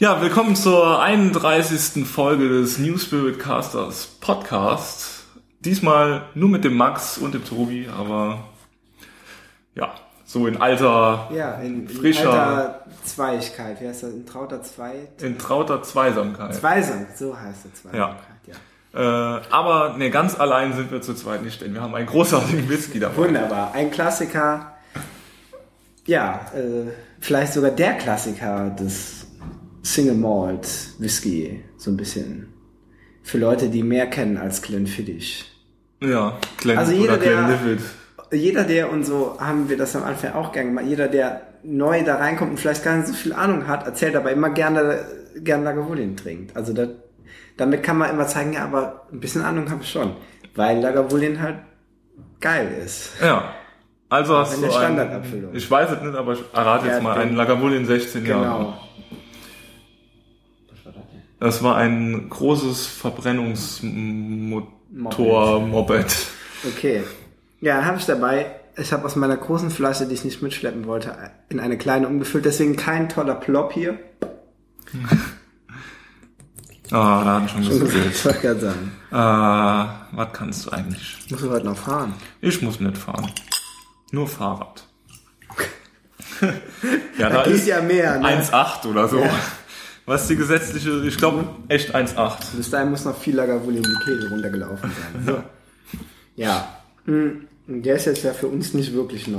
Ja, willkommen zur 31. Folge des New Spirit Casters Podcast. Diesmal nur mit dem Max und dem Tobi, aber ja, so in alter, Ja, in, in Frischer. alter Zweigkeit. Wie heißt das? In trauter Zwei... in trauter Zweisamkeit. Zweisam, so heißt es. Zweisamkeit, ja. Äh, aber ne, ganz allein sind wir zu zweit nicht, denn wir haben einen großartigen Whisky dabei. Wunderbar. Ein Klassiker. Ja, äh, vielleicht sogar der Klassiker des Single Malt Whisky. So ein bisschen. Für Leute, die mehr kennen als Glenfiddich. Ja, Glen Also jeder, der, jeder, der, und so haben wir das am Anfang auch gern gemacht, jeder, der neu da reinkommt und vielleicht gar nicht so viel Ahnung hat, erzählt aber immer gerne, gerne Lagavulin trinkt. Also da, damit kann man immer zeigen, ja, aber ein bisschen Ahnung habe ich schon. Weil Lagavulin halt geil ist. Ja. Also hast du der einen, Standardabfüllung. ich weiß es nicht, aber ich errate jetzt Ja, mal den- einen Lagavulin 16 Jahre. Genau. Das war ein großes Verbrennungsmotor-Moped. Okay. Ja, habe ich dabei, ich habe aus meiner großen Flasche, die ich nicht mitschleppen wollte, in eine kleine umgefüllt. Deswegen kein toller Plop hier. Ah, da hat schon gerade sagen. Ah, was kannst du eigentlich? Muss ich heute noch fahren. Ich muss nicht fahren. Nur Fahrrad. ja, Da geht ja mehr, ne? 1,8 oder so. Ja. Was ist die gesetzliche, ich glaube echt 1,8. Bis dahin muss noch viel Lagavulin die Kehle runtergelaufen sein. So. Ja. Hm, Der ist jetzt ja für uns nicht wirklich neu.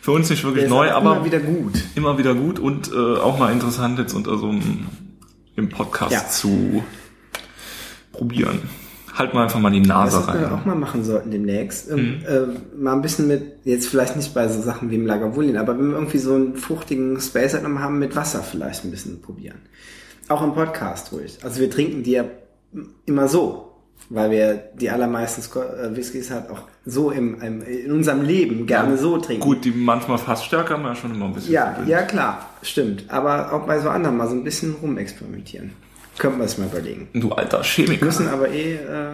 Für uns nicht wirklich neu, aber immer wieder gut. immer wieder gut und äh, auch mal interessant jetzt unter so einem im Podcast Ja. zu probieren. Halt mal einfach mal die Was Nase wir rein. auch mal machen sollten demnächst. Ähm, Mhm. äh, mal ein bisschen mit, jetzt vielleicht nicht bei so Sachen wie im Lagavulin, aber wenn wir irgendwie so einen fruchtigen Space halt nochmal haben, mit Wasser vielleicht ein bisschen probieren. Auch im Podcast ruhig. Also wir trinken die ja immer so, weil wir die allermeisten äh, Whiskys halt auch so im, im, in unserem Leben gerne so trinken. Gut, die manchmal fast stärker haben wir ja schon immer ein bisschen. Ja, ja klar, stimmt. Aber auch bei so anderen mal so ein bisschen rumexperimentieren. Könnten wir es mal überlegen. Du alter Chemiker. Müssen aber eh äh,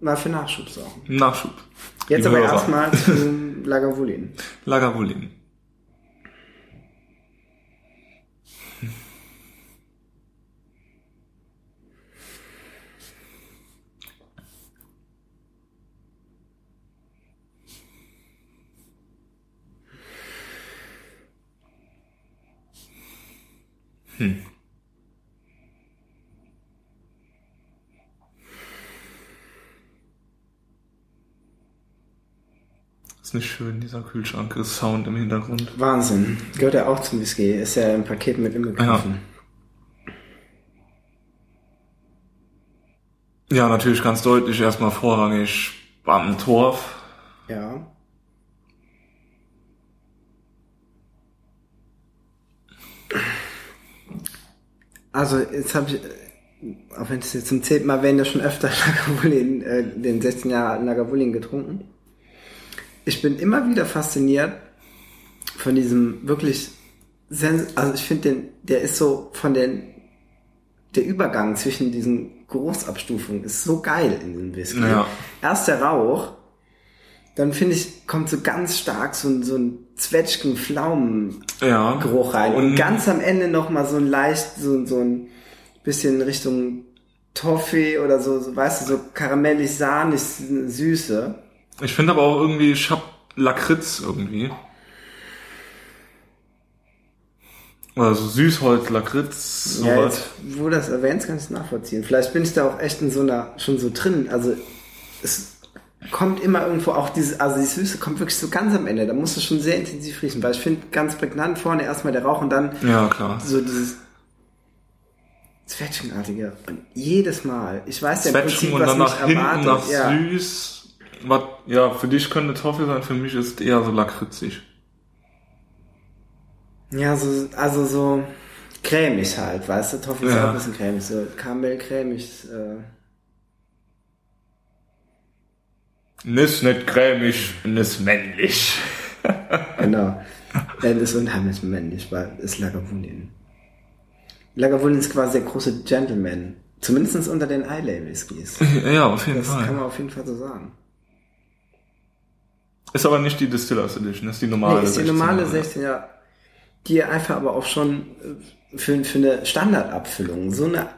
mal für Nachschub sorgen. Nachschub. Jetzt aber erstmal zum Lagavulin. Lagavulin. Ist nicht schön, dieser Kühlschrank-Sound im Hintergrund. Wahnsinn. Gehört ja auch zum Whisky. Ist ja im Paket mit inbegriffen. Ja, natürlich ganz deutlich erstmal vorrangig Bammtorf. Ja. Also jetzt habe ich, auch wenn es jetzt zum zehnten Mal wäre, schon öfter Lagavulin, äh, den 16 Jahre alten Lagavulin getrunken. Ich bin immer wieder fasziniert von diesem wirklich, sens also ich finde den, der ist so von den, der Übergang zwischen diesen Geruchsabstufungen ist so geil in dem Whisky. Ja. Erst der Rauch, dann finde ich, kommt so ganz stark so ein, so ein Zwetschgen, Pflaumen Ja. Geruch rein. Und, Und- ganz am Ende noch mal so ein leicht, so, so ein bisschen Richtung Toffee oder so, so weißt du, so karamellig, sahnig, Süße. Ich finde aber auch irgendwie, ich hab Lakritz irgendwie. Also Süßholz, Lakritz, Ja, sowas. jetzt, wo du das erwähnst, kann ich es nachvollziehen. Vielleicht bin ich da auch echt in so einer, schon so drin. Also, es kommt immer irgendwo auch diese, also die Süße kommt wirklich so ganz am Ende. Da musst du schon sehr intensiv riechen, weil ich finde ganz prägnant vorne erstmal der Rauch und dann Ja, klar. so dieses Zwetschgenartige. Und jedes Mal, ich weiß ja im Prinzip, und was mich erwartet. nach ja. süß. Was, ja, für dich könnte Toffee sein, für mich ist eher so lakritzig. Ja, so, also so cremig halt, weißt du? Toffee ist Ja. auch ein bisschen cremig, so Karamellcremig. Äh, Nis nicht cremig, nis männlich. genau. Das ist unheimlich männlich, weil ist Lagavulin. Lagavulin ist quasi der große Gentleman. Zumindest unter den Whiskys. ja, auf jeden Das kann Fall. man auf jeden Fall so sagen. Ist aber nicht die Distillers Edition, ist die normale. Nee, ist die 16er, normale ja. 16 Jahre. die einfach aber auch schon äh, für, für eine Standardabfüllung so eine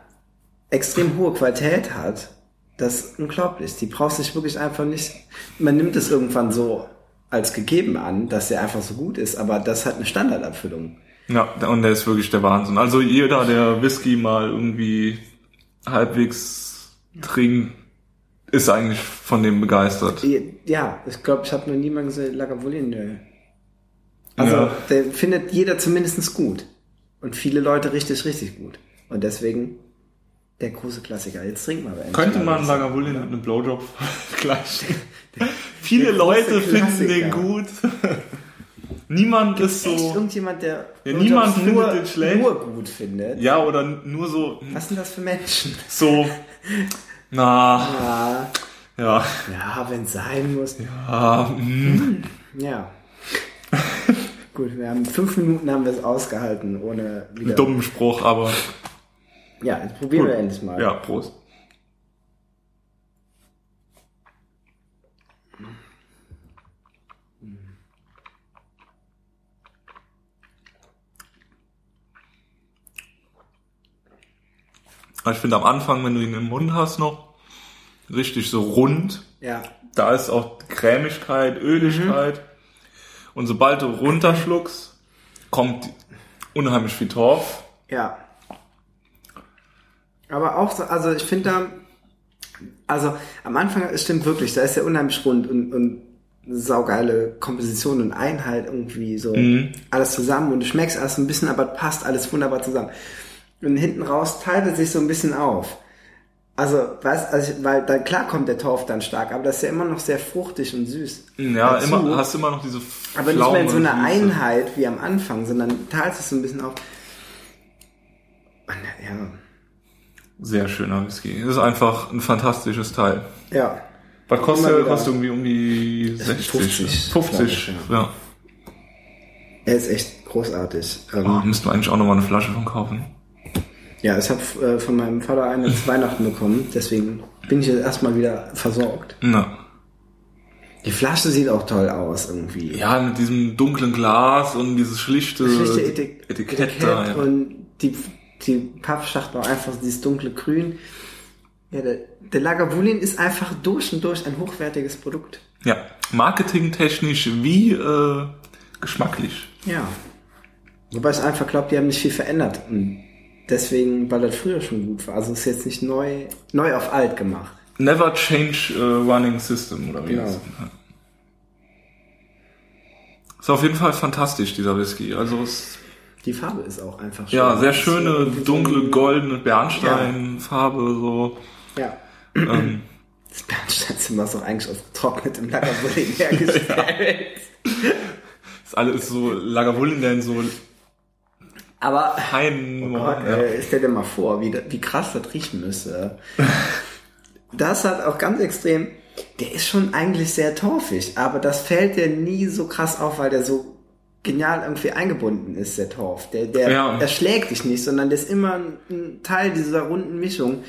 extrem hohe Qualität hat, das ist unglaublich. Die braucht sich wirklich einfach nicht, man nimmt es irgendwann so als gegeben an, dass der einfach so gut ist, aber das hat eine Standardabfüllung. Ja, und der ist wirklich der Wahnsinn. Also jeder, der Whisky mal irgendwie halbwegs trinkt, ist eigentlich von dem begeistert. Ja, ich glaube, ich habe noch niemanden gesehen, Lagavulin, nö. Also, Ja. der findet jeder zumindest gut. Und viele Leute richtig, richtig gut. Und deswegen der große Klassiker. Jetzt trinken wir aber endlich Könnte man. Lagavulin mit einem Blowjob vergleichen. Viele Leute finden den gut. Niemand ist Echt so. irgendjemand, der Ja, niemand nur, findet den schlecht. nur gut findet? Ja, oder nur so. Was sind das für Menschen? So. Na, Ja, ja. ja wenn es sein muss. Ja, mm. Ja. Gut, wir haben fünf Minuten haben wir es ausgehalten, ohne wieder. Einen dummen Spruch, aber. Ja, jetzt probieren wir endlich mal. Ja, Prost. Ich finde am Anfang, wenn du ihn im Mund hast noch, richtig so rund. Ja. Da ist auch Cremigkeit, Öligkeit. Und sobald du runterschluckst, kommt unheimlich viel Torf. Ja. Aber auch so, also ich finde da, also am Anfang, es stimmt wirklich, da ist ja unheimlich rund und, und saugeile Komposition und Einheit irgendwie so alles zusammen und du schmeckst alles ein bisschen, aber passt alles wunderbar zusammen. Und hinten raus teilt es sich so ein bisschen auf. Also, weißt, also weil dann klar kommt der Torf dann stark, aber das ist ja immer noch sehr fruchtig und süß. Ja, Dazu. immer, hast immer noch diese Aber nicht mehr in so einer Einheit wie am Anfang, sondern teilt sich so ein bisschen auf. Und, ja, Sehr schöner Whisky. Das ist einfach ein fantastisches Teil. ja. Was kostet. Kostet irgendwie um die 60. 50, 50, glaub ich, ja. Er ist echt großartig. Ähm, Oh, müssten wir eigentlich auch nochmal eine Flasche von kaufen. Ja, ich habe äh, von meinem Vater eine zu Weihnachten bekommen, deswegen bin ich jetzt erstmal wieder versorgt. Na. Die Flasche sieht auch toll aus irgendwie. Ja, mit diesem dunklen Glas und dieses schlichte, Schlichte Etik Etikett, Etikett da. Ja. und die, die Pappschachtel auch einfach dieses dunkle Grün. Ja, der, der Lagavulin ist einfach durch und durch ein hochwertiges Produkt. ja, marketingtechnisch wie äh, geschmacklich. Ja. Wobei ich einfach glaube, die haben nicht viel verändert. Und deswegen, weil das früher schon gut war. Also es ist jetzt nicht neu, neu auf alt gemacht. Never change a running system, oder wie Genau. das Ist auf jeden Fall fantastisch, dieser Whisky. Also es Die Farbe ist auch einfach schön. ja, sehr schöne, dunkle, goldene Bernsteinfarbe, so. Ja. Ähm, Das Bernsteinzimmer ist doch eigentlich aus getrocknetem Lagavulin hergestellt. ist alles so Lagavulin, der in so Aber feinen, Gott, ja. äh, stell dir mal vor, wie, wie krass das riechen müsste. Das hat auch ganz extrem, der ist schon eigentlich sehr torfig, aber das fällt dir nie so krass auf, weil der so genial irgendwie eingebunden ist, der Torf. Der, der Ja. erschlägt dich nicht, sondern der ist immer ein Teil dieser runden Mischung.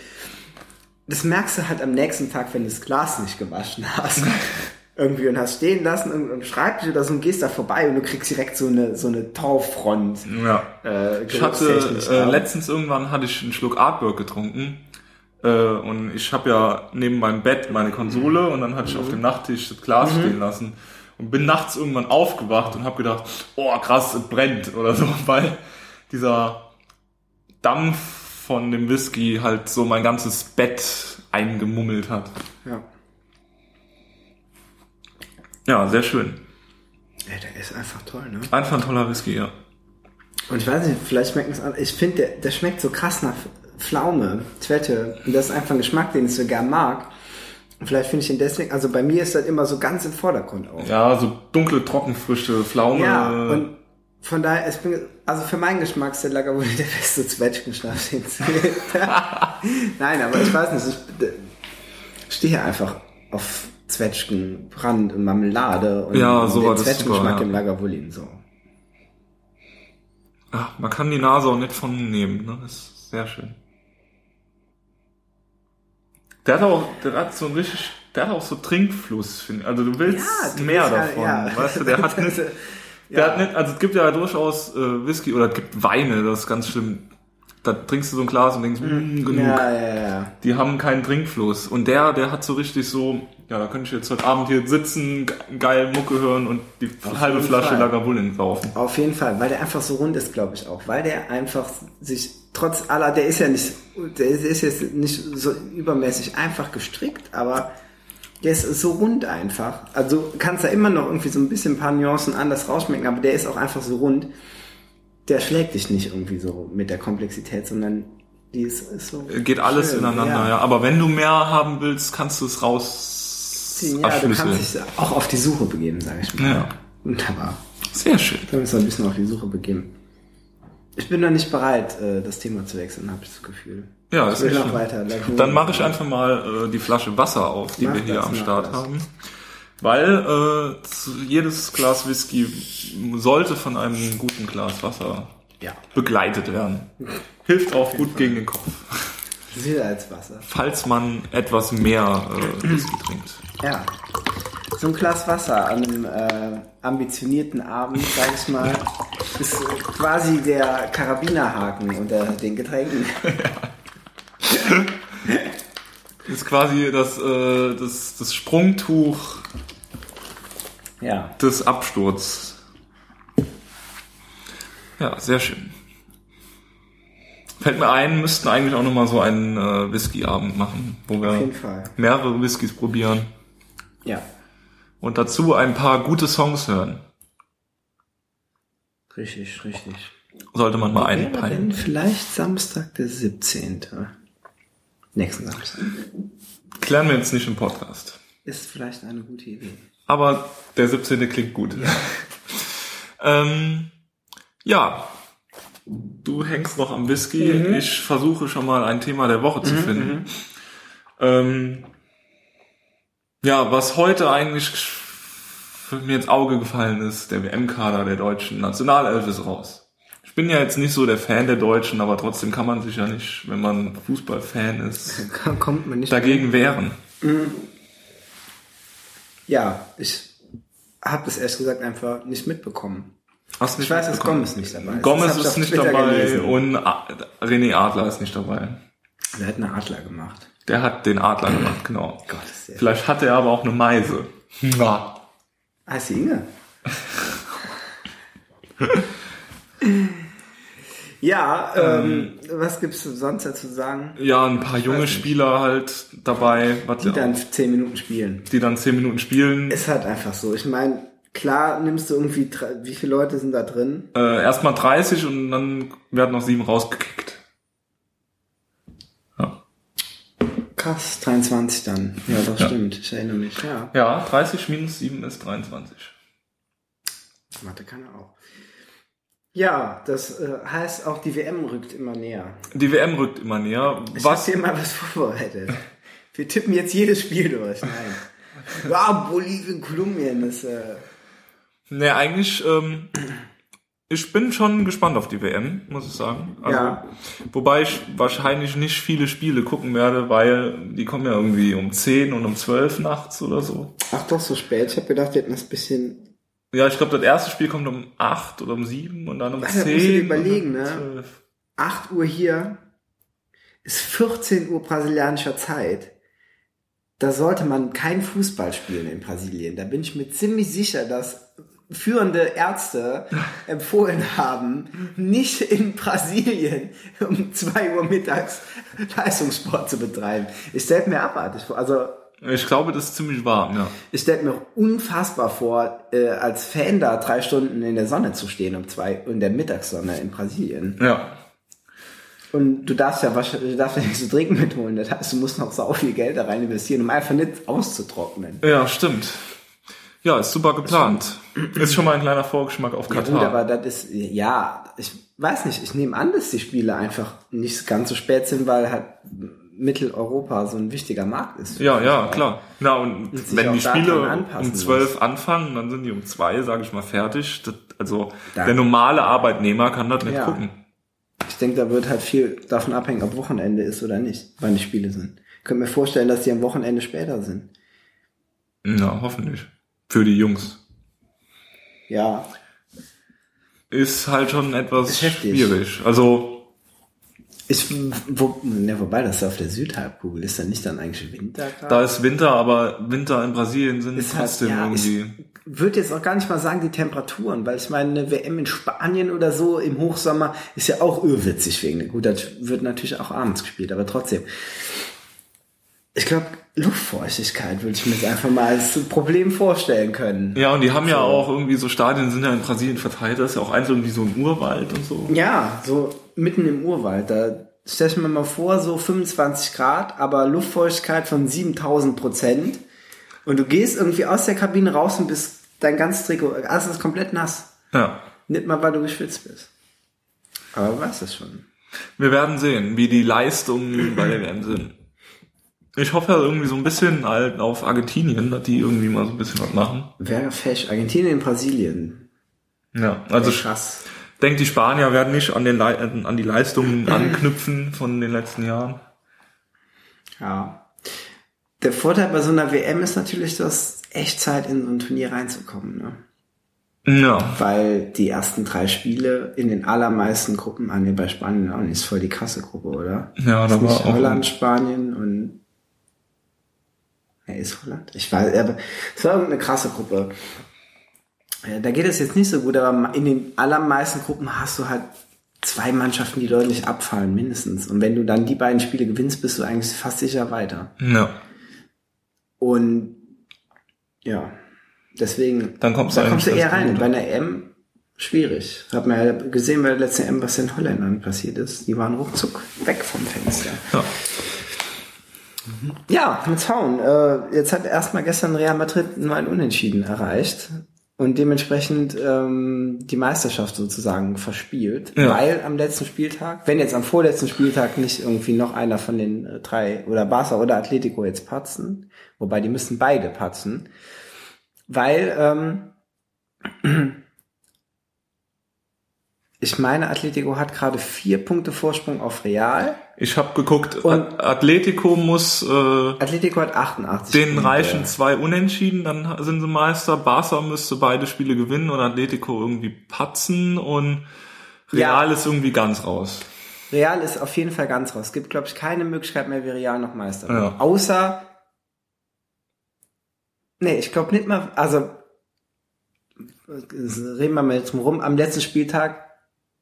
Das merkst du halt am nächsten Tag, wenn du das Glas nicht gewaschen hast. Irgendwie und hast stehen lassen und, und Schreibtisch oder so und gehst da vorbei und du kriegst direkt so eine, so eine Torffront. ja. Äh, Ich hatte äh, letztens irgendwann hatte ich einen Schluck Artwork getrunken äh, und ich habe ja neben meinem Bett meine Konsole und dann hatte ich auf dem Nachttisch das Glas stehen lassen und bin nachts irgendwann aufgewacht und habe gedacht, oh krass, es brennt oder so, weil dieser Dampf von dem Whisky halt so mein ganzes Bett eingemummelt hat. Ja. Ja, sehr schön. ja, der ist einfach toll, ne? Einfach ein toller Whisky, ja. Und ich weiß nicht, vielleicht schmeckt es. Ich finde, der, der schmeckt so krass nach Pflaume, Zwette. Und das ist einfach ein Geschmack, den ich so gern mag. Und vielleicht finde ich ihn deswegen, also bei mir ist das immer so ganz im Vordergrund auch. Ja, so dunkle Trockenfrüchte, Pflaume. Ja, und von daher, ich bin, also für meinen Geschmack ist der Lagavulin der beste Zwetschgenschnaps, den es. Nein, aber ich weiß nicht, ich stehe einfach auf Zwetschgen, Brand und Marmelade und Ja, so den Zwetschgengeschmack ja. im Lagavulin so. Ach, man kann die Nase auch nicht von nehmen, ne? Das ist sehr schön. Der hat auch, der hat so ein richtig, der hat auch so Trinkfluss, finde ich. Also du willst du mehr willst ja- davon. ja. Weißt du, der hat nicht, Der Ja. hat nicht, also es gibt ja durchaus äh, Whisky oder es gibt Weine, das ist ganz schlimm. Da trinkst du so ein Glas und denkst, mm, genug. Ja, ja, ja. Die haben keinen Trinkfluss. Und der, der hat so richtig so, ja, da könnte ich jetzt heute Abend hier sitzen, ge- geil Mucke hören und die halbe jeden Flasche Fall. Lagavulin saufen. Auf jeden Fall, weil der einfach so rund ist, glaube ich auch. Weil der einfach sich trotz aller, der ist ja nicht, der ist jetzt nicht so übermäßig einfach gestrickt, aber der ist so rund einfach. Also kannst da immer noch irgendwie so ein bisschen ein paar Nuancen anders rausschmecken, aber der ist auch einfach so rund. Der schlägt dich nicht irgendwie so mit der Komplexität, sondern die ist, ist so. Geht alles schön, ineinander, ja. Aber wenn du mehr haben willst, kannst du es raus Ja, du kannst dich auch auf die Suche begeben, sage ich mal. Ja. Wunderbar. Sehr schön. Wir müssen uns ein bisschen auf die Suche begeben. Ich bin noch nicht bereit, äh, das Thema zu wechseln, habe ich das Gefühl. Ja, ich ist will nicht noch schlimm. weiter. Dann mache ich einfach mal äh, die Flasche Wasser auf, die Mach wir hier das, am Start das. haben. Weil äh, jedes Glas Whisky sollte von einem guten Glas Wasser Ja. begleitet werden. Hilft auch gut gegen den Kopf. Sicherheitswasser. Falls man etwas mehr äh, Whisky trinkt. Ja. So ein Glas Wasser an einem äh, ambitionierten Abend, sag ich mal, ist quasi der Karabinerhaken unter den Getränken. ist quasi das, äh, das, das Sprungtuch Ja. des Absturz. Ja, sehr schön. Fällt mir ein, müssten eigentlich auch nochmal so einen äh, Whisky-Abend machen, wo Auf jeden wir Fall. mehrere Whiskys probieren Ja. und dazu ein paar gute Songs hören. Richtig, richtig. Sollte man mal einpeilen. vielleicht Samstag der 17. Nächsten Samstag. Klären wir jetzt nicht im Podcast. Ist vielleicht eine gute Idee. Aber der 17. klingt gut. ähm, ja, du hängst noch am Whisky. Ich versuche schon mal ein Thema der Woche zu finden. Ähm, ja, was heute eigentlich für mir ins Auge gefallen ist, der WM-Kader der deutschen Nationalelf ist raus. Ich bin ja jetzt nicht so der Fan der Deutschen, aber trotzdem kann man sich ja nicht, wenn man Fußballfan ist, Kommt man nicht dagegen wehren. Ja, ich habe das ehrlich gesagt einfach nicht mitbekommen. Hast Ich weiß, dass Gomez nicht dabei ist. Gomez ist nicht Twitter dabei gelesen. und René Adler ist nicht dabei. Der hat eine Adler gemacht. Der hat den Adler gemacht, genau. Gott, ist. Vielleicht hat er aber auch eine Meise. Ja. Heißt die Inge? ja, ähm, was gibt's sonst dazu sagen? Ja, ein paar junge nicht. Spieler halt dabei, was Die dann zehn Minuten spielen. die dann zehn Minuten spielen. Ist halt einfach so. Ich meine, klar nimmst du irgendwie, wie viele Leute sind da drin? Äh, Erstmal 30 und dann werden noch sieben rausgekickt. Ja. Krass, 23 dann. Ja, das stimmt. Ich erinnere mich, ja. ja, 30 minus 7 ist 23. Mathe kann er auch. Ja, das äh, heißt auch, die WM rückt immer näher. Die WM rückt immer näher. Ich Was? hab dir mal was vorbereitet. Wir tippen jetzt jedes Spiel durch. Nein. Ja, Bolivien, Kolumbien, das äh, Ne, eigentlich, ähm, ich bin schon gespannt auf die WM, muss ich sagen. Also, Ja. Wobei ich wahrscheinlich nicht viele Spiele gucken werde, weil die kommen ja irgendwie um 10 und um 12 nachts oder so. Ach doch, so spät. Ich habe gedacht, wir hätten das bisschen. Ja, ich glaube, das erste Spiel kommt um 8 oder um 7 und dann um Ach, da musst 10. du dir überlegen, ne? um 12. 8 Uhr hier ist 14 Uhr brasilianischer Zeit. Da sollte man kein Fußball spielen in Brasilien. Da bin ich mir ziemlich sicher, dass führende Ärzte empfohlen haben, nicht in Brasilien um 2 Uhr mittags Leistungssport zu betreiben. Ich stelle mir abartig vor. Also Ich glaube, das ist ziemlich warm, ja. ich stelle mir unfassbar vor, äh, als Fan da drei Stunden in der Sonne zu stehen, um zwei in der Mittagssonne in Brasilien. Ja. Und du darfst ja wahrscheinlich, du darfst ja nicht zu trinken mitholen. Das heißt, du musst noch sau viel Geld da rein investieren, um einfach nicht auszutrocknen. Ja, stimmt. Ja, ist super geplant. Ist schon mal ein kleiner Vorgeschmack auf Ja, Katar. gut, aber das ist, ja, ich weiß nicht, ich nehme an, dass die Spiele einfach nicht ganz so spät sind, weil halt Mitteleuropa so ein wichtiger Markt ist. Ja, ja, klar. Na, und sich wenn die Spiele um 12 anfangen, dann sind die um 2, sage ich mal, fertig. Das, also Da- der normale Arbeitnehmer kann das nicht Ja. gucken. Ich denke, da wird halt viel davon abhängen, ob Wochenende ist oder nicht, wann die Spiele sind. Ich könnte mir vorstellen, dass die am Wochenende später sind. Ja, hoffentlich. Für die Jungs. Ja. ist halt schon etwas schwierig. Also Ist, wo, ne, wobei das auf der Südhalbkugel ist dann nicht dann eigentlich Winter da ist Winter, aber Winter in Brasilien sind Ist halt- trotzdem ja, irgendwie. Ich würde jetzt auch gar nicht mal sagen die Temperaturen, weil ich meine, eine WM in Spanien oder so im Hochsommer ist ja auch irrwitzig wegen. Gut, das wird natürlich auch abends gespielt, aber trotzdem. Ich glaube, Luftfeuchtigkeit würde ich mir jetzt einfach mal als Problem vorstellen können. Ja, und die haben ja auch irgendwie so Stadien sind ja in Brasilien verteilt, das ist ja auch eins irgendwie so ein Urwald und so. Ja, so mitten im Urwald. Da stell ich mir mal vor, so 25 Grad, aber Luftfeuchtigkeit von 7000 Prozent. Und du gehst irgendwie aus der Kabine raus und bist dein ganzes Trikot, alles ist komplett nass. Ja. Nicht mal, weil du geschwitzt bist. Aber du weißt es schon. Wir werden sehen, wie die Leistungen bei der WM sind. Ich hoffe irgendwie so ein bisschen halt auf Argentinien, dass die irgendwie mal so ein bisschen was machen. Wäre fesch. Argentinien, Brasilien. Ja, also krass. Denke, die Spanier werden nicht an, den Le an die Leistungen anknüpfen von den letzten Jahren. Ja. Der Vorteil bei so einer WM ist natürlich, dass echt Zeit in so ein Turnier reinzukommen, ne? Ja, Weil die ersten drei Spiele in den allermeisten Gruppen, ah nee, bei Spanien auch nicht, ist voll die krasse Gruppe, oder? Ja, da war auch- Holland, Spanien und nee, ist Holland? Ich weiß, aber es war irgendeine krasse Gruppe. Da geht es jetzt nicht so gut, aber in den allermeisten Gruppen hast du halt zwei Mannschaften, die deutlich abfallen, mindestens. Und wenn du dann die beiden Spiele gewinnst, bist du eigentlich fast sicher weiter. ja. Und ja, deswegen Dann kommst du da kommst du eher rein. Bei einer M schwierig. Hat man ja gesehen bei der letzten M, was den Holländern passiert ist. Die waren ruckzuck weg vom Fenster. ja. Ja, mit Zaun. Äh, jetzt hat erstmal gestern Real Madrid nur ein Unentschieden erreicht und dementsprechend ähm, die Meisterschaft sozusagen verspielt, Ja. weil am letzten Spieltag, wenn jetzt am vorletzten Spieltag nicht irgendwie noch einer von den äh, drei oder Barca oder Atletico jetzt patzen, wobei die müssen beide patzen, weil ähm, ich meine, Atletico hat gerade vier Punkte Vorsprung auf Real. Ich habe geguckt, Und- Atletico muss äh, Atletico hat 88 den reichen zwei Unentschieden, dann sind sie Meister. Barca müsste beide Spiele gewinnen und Atletico irgendwie patzen und Real ist irgendwie ganz raus. Real ist auf jeden Fall ganz raus. Es gibt, glaube ich, keine Möglichkeit mehr, wie Real noch Meister wird. Ja. Außer. Nee, ich glaube nicht mal. Also. Reden wir mal jetzt drum rum. Am letzten Spieltag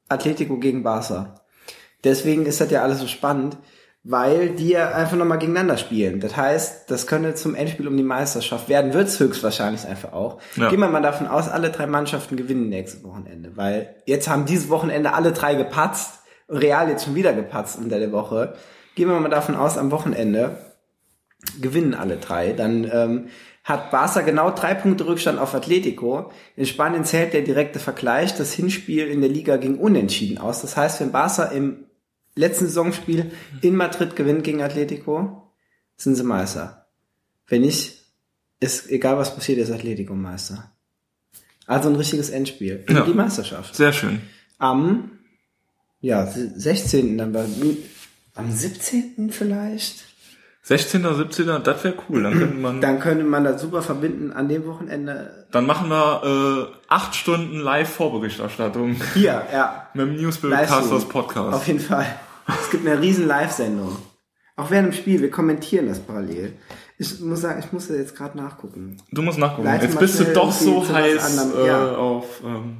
Atletico gegen Barca. Deswegen ist das ja alles so spannend, weil die ja einfach nochmal gegeneinander spielen. Das heißt, das könnte zum Endspiel um die Meisterschaft werden, wird es höchstwahrscheinlich einfach auch. Ja. Gehen wir mal davon aus, alle drei Mannschaften gewinnen nächstes Wochenende, weil jetzt haben dieses Wochenende alle drei gepatzt, Real jetzt schon wieder gepatzt unter der Woche. Gehen wir mal davon aus, am Wochenende gewinnen alle drei, dann ähm, hat Barca genau drei Punkte Rückstand auf Atletico. In Spanien zählt der direkte Vergleich. Das Hinspiel in der Liga ging unentschieden aus. Das heißt, wenn Barca im letzten Saisonspiel in Madrid gewinnt gegen Atletico, sind sie Meister. Wenn nicht, ist egal was passiert, ist Atletico Meister. Also ein richtiges Endspiel. Ja. Die Meisterschaft. Sehr schön. Am ja, 16. dann war am 17. vielleicht. 16. oder 17. Das wäre cool. Dann könnte man. Dann könnte man das super verbinden an dem Wochenende. Dann machen wir äh, acht Stunden Live-Vorberichterstattung Hier, ja. mit dem Newsbill. Casters Podcast. Auf jeden Fall. Es gibt eine riesen Live-Sendung. Auch während dem Spiel, wir kommentieren das parallel. Ich muss sagen, ich muss jetzt gerade nachgucken. Du musst nachgucken. Leite Jetzt bist du doch so heiß äh, Ja. auf. Ähm,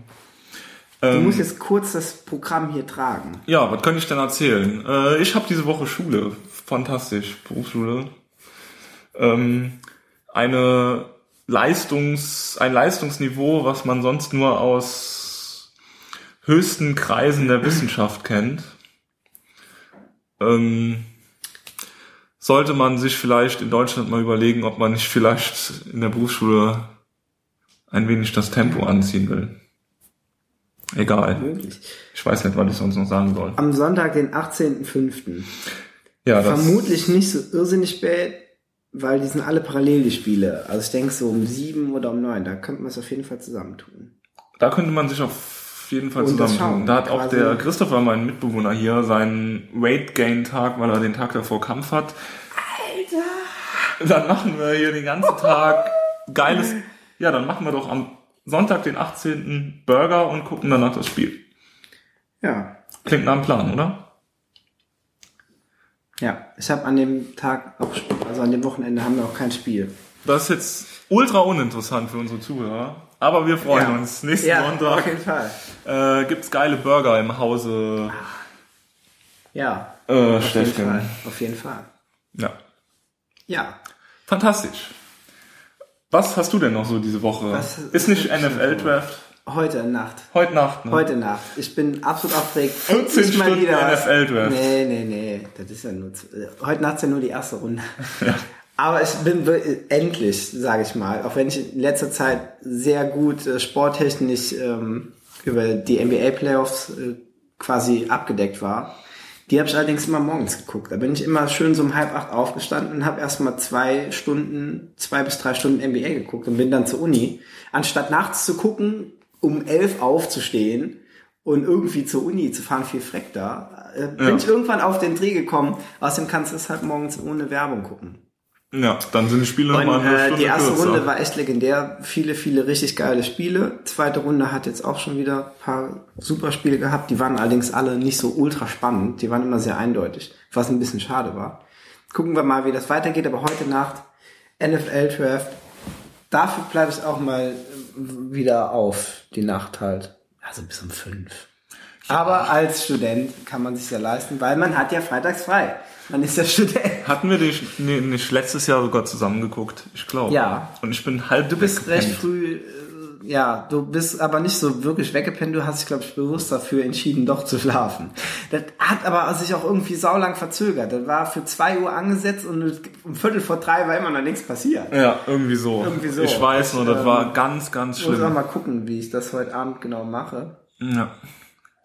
Du ähm, musst jetzt kurz das Programm hier tragen. ja, was könnte ich denn erzählen? Äh, ich habe diese Woche Schule. Fantastisch. Berufsschule. Ähm, eine Leistungs, ein Leistungsniveau, was man sonst nur aus höchsten Kreisen der Wissenschaft kennt. Ähm, sollte man sich vielleicht in Deutschland mal überlegen, ob man nicht vielleicht in der Berufsschule ein wenig das Tempo anziehen will. Egal. Möglich. Ich weiß nicht, was ich sonst noch sagen soll. Am Sonntag, den 18.05. Ja, Vermutlich nicht so irrsinnig spät, weil die sind alle parallel, die Spiele. Also ich denke so um sieben oder um neun. Da könnte man es auf jeden Fall zusammentun. da könnte man sich auf jeden Fall schauen, Da hat auch der Christopher, mein Mitbewohner hier, seinen Weight Gain Tag, weil er den Tag davor Kampf hat. Alter! Dann machen wir hier den ganzen Tag geiles, ja, dann machen wir doch am Sonntag, den 18. Burger und gucken danach das Spiel. Ja. Klingt nach einem Plan, oder? Ja. Ich habe an dem Tag auch, also an dem Wochenende haben wir auch kein Spiel. Das ist jetzt ultra uninteressant für unsere Zuhörer. Aber wir freuen Ja. uns. Nächsten Ja, auf Sonntag jeden Fall. äh, gibt's geile Burger im Hause Ja. äh, Auf jeden. Fall. Auf jeden Fall. Ja. Ja. Fantastisch. Was hast du denn noch so diese Woche? Was- ist nicht NFL-Draft? Heute Nacht. Heute Nacht, ne? Heute Nacht. Ich bin absolut aufgeregt. 14 Endlich mal Stunden wieder was. NFL-Draft. Nee, nee, nee. Das ist ja nur, äh, heute Nacht ist ja nur die erste Runde. Aber ich bin endlich, sage ich mal, auch wenn ich in letzter Zeit sehr gut äh, sporttechnisch ähm, über die NBA-Playoffs äh, quasi abgedeckt war. Die habe ich allerdings immer morgens geguckt. Da bin ich immer schön so um halb acht aufgestanden und habe erstmal zwei Stunden, zwei bis drei Stunden NBA geguckt und bin dann zur Uni. Anstatt nachts zu gucken, um elf aufzustehen und irgendwie zur Uni zu fahren, viel Freck da, äh, bin Ja. ich irgendwann auf den Dreh gekommen. Außerdem kannst du es halt morgens ohne Werbung gucken. Ja, dann sind die Spiele Und nochmal eine äh, Stunde die erste kürzer. Runde war echt legendär. Viele, viele richtig geile Spiele. Zweite Runde hat jetzt auch schon wieder ein paar super Spiele gehabt. Die waren allerdings alle nicht so ultra spannend. Die waren immer sehr eindeutig, was ein bisschen schade war. Gucken wir mal, wie das weitergeht. Aber heute Nacht NFL Draft. Dafür bleibe ich auch mal äh, wieder auf die Nacht halt. Also bis um fünf. Aber als Student kann man sich ja leisten, weil man hat ja freitags frei. Man ist ja Student. Hatten wir die nee, nicht letztes Jahr sogar zusammengeguckt? Ich glaube. Ja. Und ich bin halb Du bist recht früh, äh, ja, du bist aber nicht so wirklich weggepennt. Du hast dich, glaube ich, bewusst dafür entschieden, doch zu schlafen. Das hat aber sich auch irgendwie saulang verzögert. Das war für zwei Uhr angesetzt und um Viertel vor drei war immer noch nichts passiert. Ja, irgendwie so. Irgendwie so. Ich weiß nur, das Ähm, war ganz, ganz Ich muss auch schlimm. mal gucken, wie ich das heute Abend genau mache. Ja.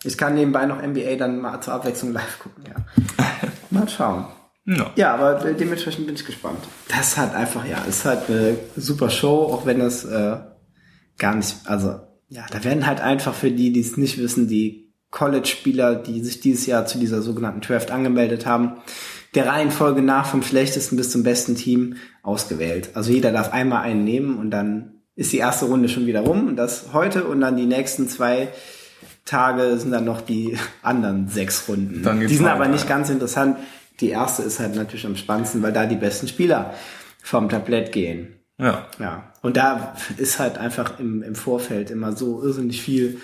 Ich kann nebenbei noch NBA dann mal zur Abwechslung live gucken, ja. Mal schauen. ja. Ja, aber dementsprechend bin ich gespannt. Das ist halt einfach, ja, ist halt eine super Show, auch wenn es äh, gar nicht, also ja, da werden halt einfach für die, die es nicht wissen, die College-Spieler, die sich dieses Jahr zu dieser sogenannten Draft angemeldet haben, der Reihenfolge nach vom schlechtesten bis zum besten Team ausgewählt. Also jeder darf einmal einen nehmen und dann ist die erste Runde schon wieder rum und das heute und dann die nächsten zwei Tage sind dann noch die anderen sechs Runden. Die sind aber nicht ganz interessant. Die erste ist halt natürlich am spannendsten, weil da die besten Spieler vom Tablett gehen. Ja. Ja. Und da ist halt einfach im, im Vorfeld immer so irrsinnig viel,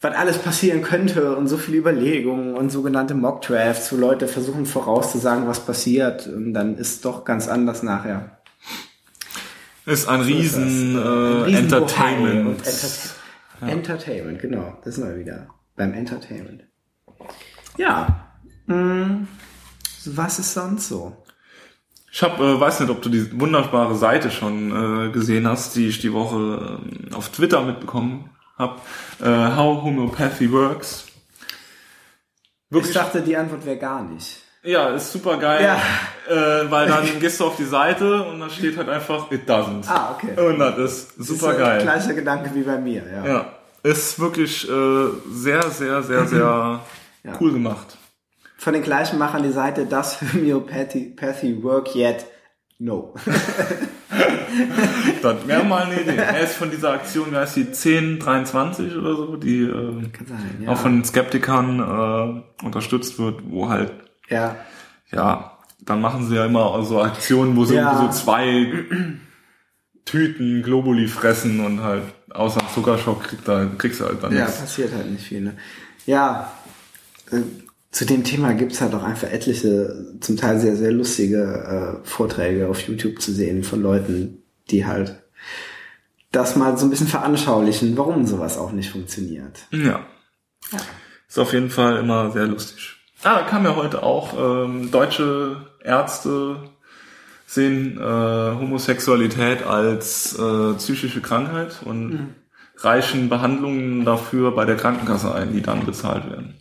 was alles passieren könnte und so viele Überlegungen und sogenannte Mock-Drafts, wo Leute versuchen vorauszusagen, was passiert und dann ist doch ganz anders nachher. Ist ein riesen, das. äh, Riesen Entertainment. Enter Entertainment, genau. Das sind wir wieder beim Entertainment. Ja. Hm, was ist sonst so? Ich hab, äh, weiß nicht, ob du die wunderbare Seite schon äh, gesehen hast, die ich die Woche ähm, auf Twitter mitbekommen hab. Äh, How Homeopathy Works. Ich dachte, die Antwort wäre gar nicht. Ja, ist super geil, Ja. äh, weil dann gehst du auf die Seite und da steht halt einfach It doesn't. Ah, okay. Und das ist super ist, geil. Gleicher Gedanke wie bei mir, ja. Ja, ist wirklich äh, sehr, sehr, sehr, sehr Ja. cool gemacht. Von den gleichen Machern die Seite, does Homeopathy Pathy work yet? No. Das wäre mal eine Idee. Er ist von dieser Aktion, wie heißt die, 1023 oder so, die äh, sein, ja. auch von Skeptikern äh, unterstützt wird, wo halt, ja. ja, dann machen sie ja immer so Aktionen, wo sie Ja. irgendwie so zwei Tüten Globuli fressen und halt außer Zuckerschock kriegt da, kriegst du halt dann Ja, nichts. passiert halt nicht viel. Ne? Ja, äh, zu dem Thema gibt's halt auch einfach etliche, zum Teil sehr, sehr lustige äh, Vorträge auf YouTube zu sehen von Leuten, die halt das mal so ein bisschen veranschaulichen, warum sowas auch nicht funktioniert. Ja. Ist auf jeden Fall immer sehr lustig. Ah, da kam ja heute auch, ähm, deutsche Ärzte sehen äh, Homosexualität als äh, psychische Krankheit und reichen Behandlungen dafür bei der Krankenkasse ein, die dann bezahlt werden.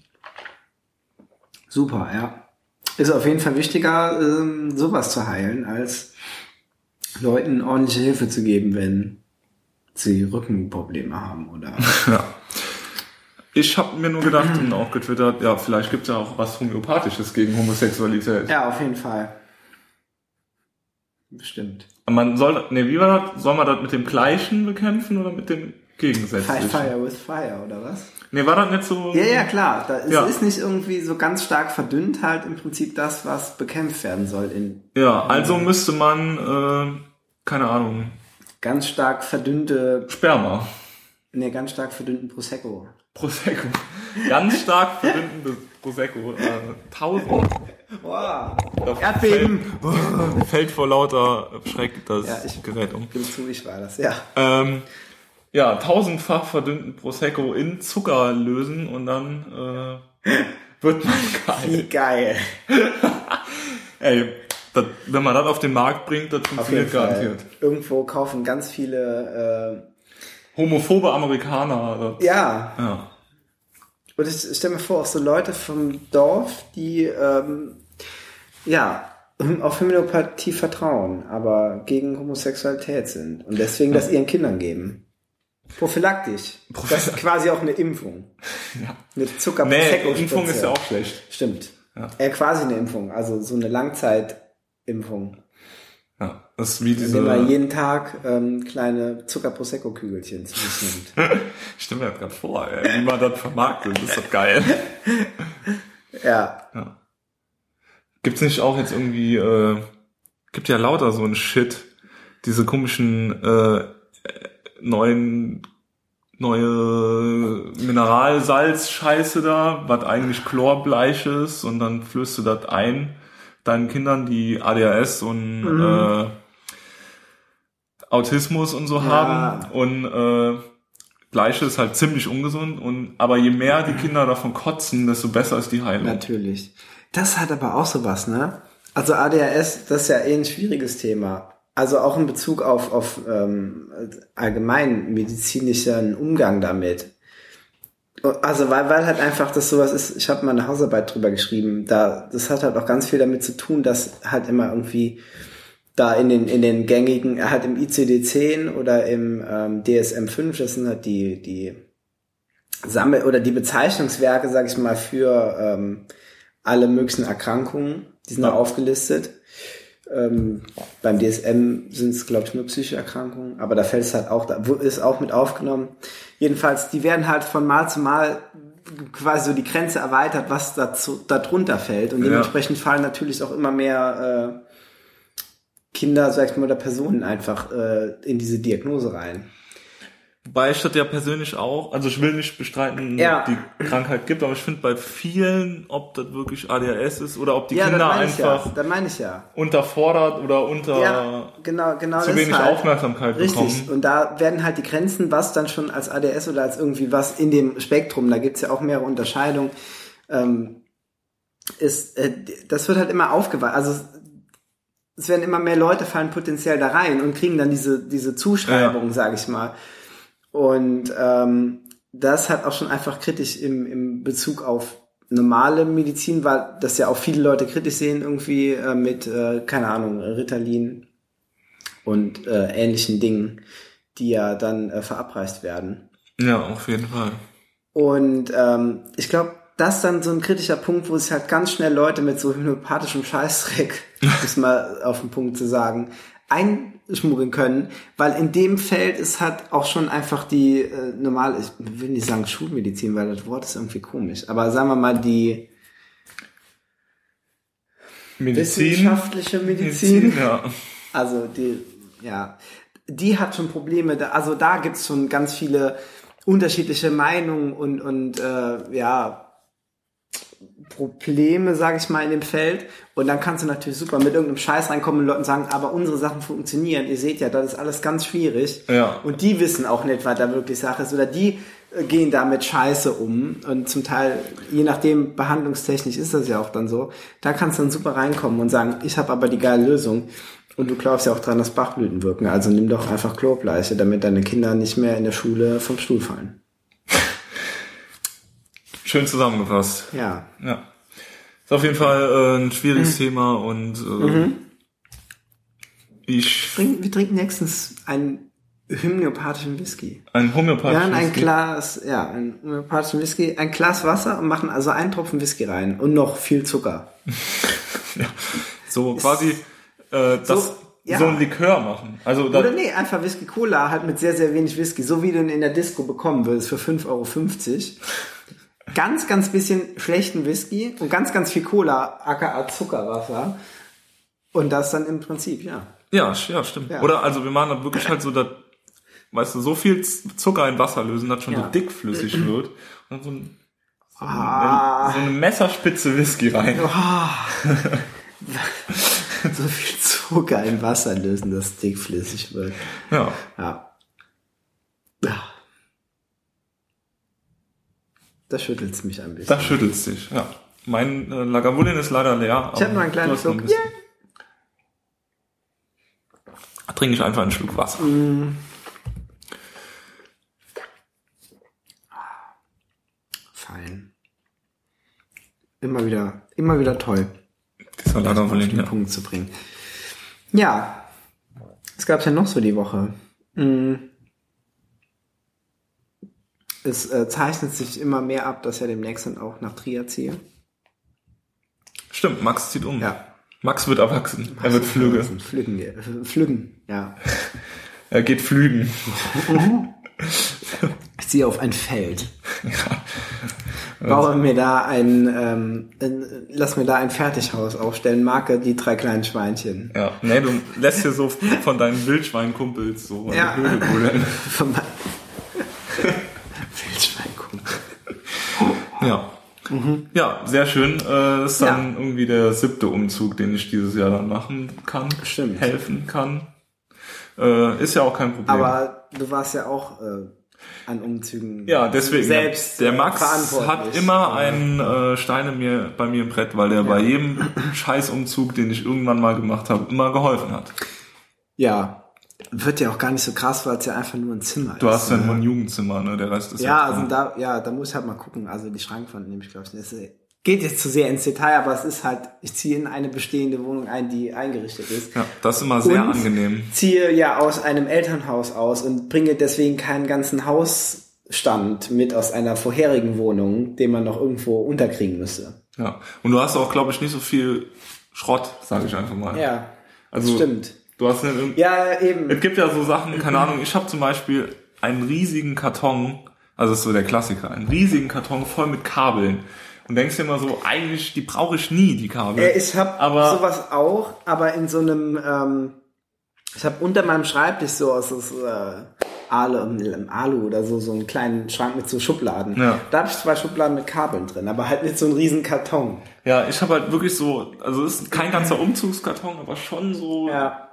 Super, ja. Ist auf jeden Fall wichtiger, ähm, sowas zu heilen, als Leuten ordentliche Hilfe zu geben, wenn sie Rückenprobleme haben oder Ja. Ich habe mir nur gedacht und auch getwittert, ja, vielleicht gibt's ja auch was Homöopathisches gegen Homosexualität. Ja, auf jeden Fall. Bestimmt. Man soll, nee, wie war das? Soll man das mit dem Gleichen bekämpfen oder mit dem Gegensätzlichen? Fire with Fire, oder was? Nee, war das nicht so? Ja, ja, klar. Da, es Ja. ist nicht irgendwie so ganz stark verdünnt halt im Prinzip das, was bekämpft werden soll in Ja, also müsste man, äh, keine Ahnung, ganz stark verdünnte, Sperma. ne, ganz stark verdünnten Prosecco. Prosecco. Ganz stark verdünnten Prosecco. Äh, 1000. Wow. Da Erdbeben. Fällt, fällt vor lauter Schreck das Ja, ich- Gerät um. Gib zu, ich war das, ja. Ähm, ja, tausendfach verdünnten Prosecco in Zucker lösen und dann äh, wird man Wie geil. geil. Ey, das, wenn man das auf den Markt bringt, das funktioniert garantiert. Irgendwo kaufen ganz viele, Homophobe Amerikaner. äh, ja, Das, ja. Und ich stelle mir vor, auch so Leute vom Dorf, die ähm, ja auf Homöopathie vertrauen, aber gegen Homosexualität sind und deswegen das ihren Kindern geben. Prophylaktisch. Das ist quasi auch eine Impfung. ja. Eine zucker Nee, Impfung ist ja auch schlecht. Stimmt. Ja. Äh, quasi eine Impfung, also so eine Langzeitimpfung. Ja, das ist wie Indem man diese. jeden Tag ähm, kleine Zucker-Prosecco-Kügelchen zu sich nimmt. Ich stelle mir das gerade vor, ey, wie man das vermarktet. Das ist doch geil. ja. Ja. Gibt's nicht auch jetzt irgendwie, äh, gibt ja lauter so ein Shit, diese komischen äh, neuen neue Mineralsalz-Scheiße da, was eigentlich Chlorbleich ist und dann flößt du das ein deinen Kindern, die ADHS und äh, Autismus und so Ja. haben und äh, Bleiche ist halt ziemlich ungesund und aber je mehr die Kinder davon kotzen, desto besser ist die Heilung. Natürlich. Das hat aber auch sowas, ne? Also ADHS, das ist ja eh ein schwieriges Thema. Also auch in Bezug auf, auf ähm, allgemein medizinischen Umgang damit. Also weil, weil halt einfach das sowas ist, ich habe mal eine Hausarbeit drüber geschrieben, da das hat halt auch ganz viel damit zu tun, dass halt immer irgendwie da in den in den gängigen, halt im ICD-10 oder im ähm, DSM-5, das sind halt die die Sammel oder die Bezeichnungswerke, sag ich mal, für ähm, alle möglichen Erkrankungen, die sind da aufgelistet. Ähm, beim DSM sind es, glaube ich, nur psychische Erkrankungen, aber da fällt es halt auch, da ist auch mit aufgenommen. Jedenfalls, die werden halt von Mal zu Mal quasi so die Grenze erweitert, was dazu, darunter fällt. Und Ja. dementsprechend fallen natürlich auch immer mehr äh, Kinder, sag ich mal, oder Personen einfach äh, in diese Diagnose rein. Wobei ich das ja persönlich auch, also ich will nicht bestreiten, Ja. die Krankheit gibt, aber ich finde bei vielen, ob das wirklich ADHS ist oder ob die ja, Kinder ja. einfach Das meine ich ja. unterfordert oder unter Ja, genau, genau. zu wenig halt. Aufmerksamkeit Richtig. bekommen. Und da werden halt die Grenzen, was dann schon als ADS oder als irgendwie was in dem Spektrum, da gibt's ja auch mehrere Unterscheidungen, ähm, ist, äh, das wird halt immer aufgeweicht. Also es- werden immer mehr Leute fallen potenziell da rein und kriegen dann diese, diese Zuschreibung, sage ich mal. Und ähm, das hat auch schon einfach kritisch im, im Bezug auf normale Medizin, weil das ja auch viele Leute kritisch sehen, irgendwie äh, mit, äh, keine Ahnung, Ritalin und äh, ähnlichen Dingen, die ja dann äh, verabreicht werden. Ja, auf jeden Fall. Und ähm, ich glaube, das ist dann so ein kritischer Punkt, wo sich halt ganz schnell Leute mit so homöopathischem Scheißdreck, um es mal auf den Punkt zu sagen, einschmuggeln können, weil in dem Feld ist halt auch schon einfach die äh, normale, ich will nicht sagen Schulmedizin, weil das Wort ist irgendwie komisch, aber sagen wir mal die Medizin. wissenschaftliche Medizin, ja. also die, ja, die hat schon Probleme, da, also da gibt's schon ganz viele unterschiedliche Meinungen und, und äh, ja, Probleme, sage ich mal, in dem Feld. Und dann kannst du natürlich super mit irgendeinem Scheiß reinkommen und Leuten sagen, aber unsere Sachen funktionieren. Ihr seht ja, das ist alles ganz schwierig. Ja. Und die wissen auch nicht, was da wirklich Sache ist. Oder die äh, gehen da mit Scheiße um. Und zum Teil, je nachdem, behandlungstechnisch ist das ja auch dann so. Da kannst du dann super reinkommen und sagen, ich habe aber die geile Lösung. Und du glaubst ja auch dran, dass Bachblüten wirken. Also nimm doch einfach Chlorbleiche, damit deine Kinder nicht mehr in der Schule vom Stuhl fallen. Schön zusammengefasst. Ja. Ja. Ist auf jeden Fall äh, ein schwieriges Mhm. Thema und äh, ich Trink, wir trinken nächstens einen homöopathischen Whisky. ein Wir homöopathisches haben ein Whisky. Glas, ja, einen homöopathischen Whisky, ein Glas Wasser und machen also einen Tropfen Whisky rein und noch viel Zucker. ja. So quasi äh, das So. Ja. so ein Likör machen. Also Oder nee, einfach Whisky Cola halt mit sehr, sehr wenig Whisky, so wie du ihn in der Disco bekommen würdest für 5,50 Euro. Ganz, ganz bisschen schlechten Whisky und ganz, ganz viel Cola, aka Zuckerwasser. Und das dann im Prinzip, ja. ja, ja, stimmt. Ja. Oder also wir machen dann wirklich halt so, dass, weißt du, so viel Zucker in Wasser lösen, dass schon Ja. so dickflüssig wird. Und so, ein, so, Ah. eine, so eine Messerspitze Whisky rein. So viel Zucker in Wasser lösen, dass dickflüssig wird. Ja. Ja. Ja. Da schüttelt's mich ein bisschen. Da schüttelst dich, ja. Mein äh, Lagavulin ist leider leer. ich habe noch einen kleinen Schluck. Yeah. Trinke ich einfach einen Schluck Wasser. Fein. Immer wieder, immer wieder toll. Dieser auf Lagavulin, den ja. Punkt zu bringen. Ja, was gab's denn noch so die Woche? Mm. Es äh, zeichnet sich immer mehr ab, dass er demnächst dann auch nach Trier ziehe. Stimmt, Max zieht um. Ja. Max wird erwachsen. Er wird Flüge. Flüggen, äh, Flüggen, ja. Er geht flügen. Ich ziehe auf ein Feld. Baue mir da ein, ähm, lass mir da ein Fertighaus aufstellen, marke die drei kleinen Schweinchen. Ja. Nee, du lässt dir so von deinen Wildschweinkumpels so Ja. in die Höhle buddeln. Von mein- Wildschweinkuchen. Ja. Ja, sehr schön. Äh, ist dann irgendwie der siebte Umzug, den ich dieses Jahr dann machen kann. Stimmt. Helfen kann. Äh, ist ja auch kein Problem. Aber du warst ja auch äh, an Umzügen ja, deswegen. selbst der Max hat immer einen äh, Stein in mir, bei mir im Brett, weil der bei jedem Scheißumzug, den ich irgendwann mal gemacht habe, immer geholfen hat. Ja, wird ja auch gar nicht so krass, weil es ja einfach nur ein Zimmer ist. Du hast ja ne? nur ein Jugendzimmer, ne? Der Rest ist Ja, drin. also da, ja, da muss ich halt mal gucken. Also die Schrankwand nehme ich, glaube ich, nicht. Das geht jetzt zu sehr ins Detail, aber es ist halt, ich ziehe in eine bestehende Wohnung ein, die eingerichtet ist. ja, das ist immer sehr Und angenehm. Ziehe ja aus einem Elternhaus aus und bringe deswegen keinen ganzen Hausstand mit aus einer vorherigen Wohnung, den man noch irgendwo unterkriegen müsste. Ja. Und du hast auch, glaube ich, nicht so viel Schrott, sage ich einfach mal. Ja, Also stimmt. Du hast nicht irgend- Ja, eben. Es gibt ja so Sachen, keine Ahnung, ich habe zum Beispiel einen riesigen Karton, also das ist so der Klassiker, einen riesigen Karton voll mit Kabeln. Und denkst dir immer so, eigentlich, die brauche ich nie, die Kabel. Äh, ich habe sowas auch, aber in so einem, ähm, ich habe unter meinem Schreibtisch so aus aus, äh, Alu, Alu oder so so einen kleinen Schrank mit so Schubladen. Ja. Da habe ich zwei Schubladen mit Kabeln drin, aber halt nicht so einen riesen Karton. Ja, ich habe halt wirklich so, also es ist kein ganzer Umzugskarton, aber schon so Ja.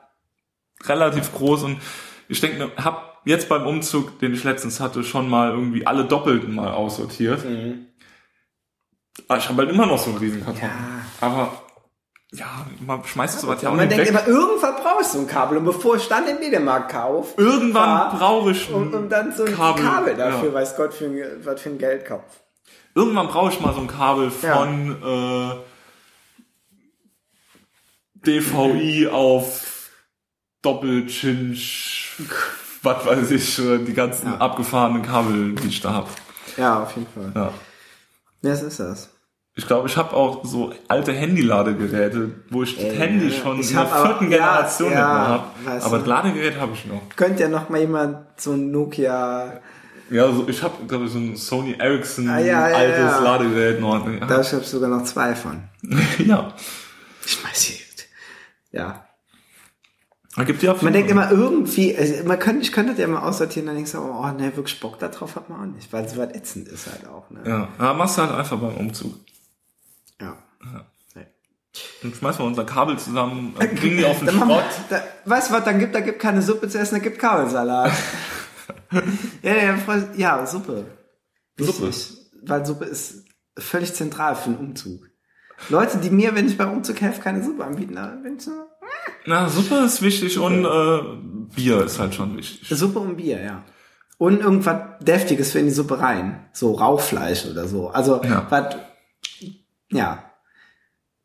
Relativ groß. Und ich denke, hab jetzt beim Umzug, den ich letztens hatte, schon mal irgendwie alle Doppelten mal aussortiert. Aber ich habe halt immer noch so einen riesen Karton. Ja. Aber ja, man schmeißt sowas ja auch man nicht denkt weg. immer, irgendwann brauche ich so ein Kabel. Und bevor ich dann den Mediamarkt kaufe, Irgendwann brauche ich ein und, und dann so ein Kabel, Kabel, dafür, ja. weiß Gott, für ein, was für ein Geld kauft. Irgendwann brauche ich mal so ein Kabel von äh, DVI auf Doppelchinch, was weiß ich, die ganzen Ja. abgefahrenen Kabel, die ich da hab. Ja, auf jeden Fall. Ja. Das ist das. Ich glaube, ich habe auch so alte Handy-Ladegeräte, wo ich das Handy ja. schon in der aber- vierten ja, Generation ja, mehr habe. Aber das Ladegerät habe ich noch. Könnte ja noch mal jemand so ein Nokia Ja, so, ich habe, glaube ich, so ein Sony Ericsson Ah, ja, ja, altes ja. Ladegerät noch. Da habe ich sogar noch zwei von. ja. Ich weiß nicht. Ja. Gibt ja Man denkt immer irgendwie, also man könnte, ich könnte das ja mal aussortieren, dann denkst du, oh ne, wirklich Bock da drauf hat man auch nicht, weil es was ätzend ist halt auch, ne? Ja, ja machst du halt einfach beim Umzug. Ja. Nee. Dann schmeißen wir unser Kabel zusammen, bringen die auf den Dann Schrott. Da, weißt du was, dann gibt, da gibt keine Suppe zu essen, da gibt Kabelsalat. ja, ja, ja, Suppe. Suppe. Wichtig, Weil Suppe ist völlig zentral für einen Umzug. Leute, die mir, wenn ich beim Umzug helfe, keine Suppe anbieten, da bin ich so, Na, Suppe ist wichtig und äh, Bier ist halt schon wichtig. Suppe und Bier, ja. Und irgendwas Deftiges für in die Suppe rein. So Rauchfleisch oder so. Also, Ja. was, ja.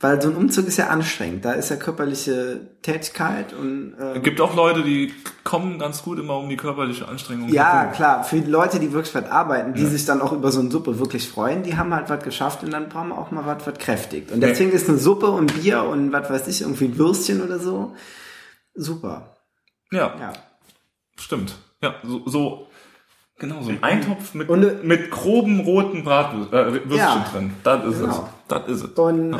Weil so ein Umzug ist ja anstrengend. Da ist ja körperliche Tätigkeit und, äh, Es gibt auch Leute, die kommen ganz gut immer um die körperliche Anstrengung. ja, herum. klar, für die Leute, die wirklich was arbeiten, die sich dann auch über so eine Suppe wirklich freuen, die haben halt was geschafft und dann brauchen wir auch mal was, was kräftigt. Und deswegen ist eine Suppe und Bier und was weiß ich, irgendwie ein Würstchen oder so, super. Ja, Ja. stimmt. Ja, so, so genau, so ein Eintopf mit, Und, mit groben roten Bratwürstchen äh, Ja, drin. Das ist genau. es. Das ist es. Und äh,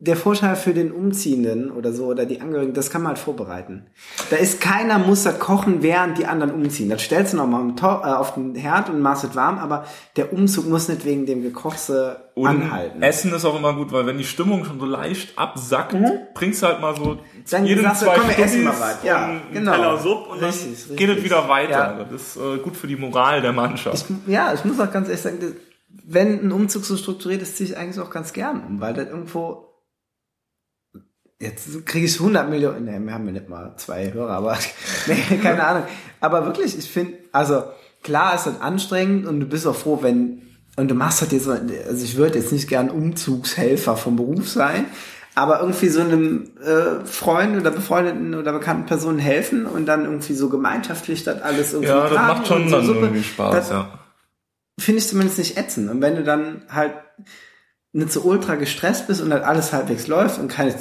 der Vorteil für den Umziehenden oder so oder die Angehörigen, das kann man halt vorbereiten. Da ist keiner muss das kochen, während die anderen umziehen. Das stellst du nochmal äh, auf den Herd und machst es warm, aber der Umzug muss nicht wegen dem Gekochse Und anhalten. Essen ist auch immer gut, weil wenn die Stimmung schon so leicht absackt, bringst du halt mal so Mhm. Dann jeden sagst zwei komm, wir essen mal was. Ja, genau. Teller Suppe und Richtig, dann richtig. geht es wieder weiter. Ja. Das ist äh, gut für die Moral der Mannschaft. Ja, ich muss auch ganz ehrlich sagen, wenn ein Umzug so strukturiert ist, ziehe ich eigentlich auch ganz gern um, weil das irgendwo jetzt kriege ich 100 Millionen, ne, wir haben ja nicht mal zwei Hörer, aber nee, keine Ahnung. Aber wirklich, ich finde, also klar ist das anstrengend und du bist auch froh, wenn und du machst halt jetzt, so- also ich würde jetzt nicht gern Umzugshelfer vom Beruf sein, aber irgendwie so einem äh, Freund oder befreundeten oder bekannten Person helfen und dann irgendwie so gemeinschaftlich das alles irgendwie ja, das macht schon so dann Suppe, irgendwie Spaß, ja. finde ich zumindest nicht ätzend. Und wenn du dann halt nicht so ultra gestresst bist und dann alles halbwegs läuft und keine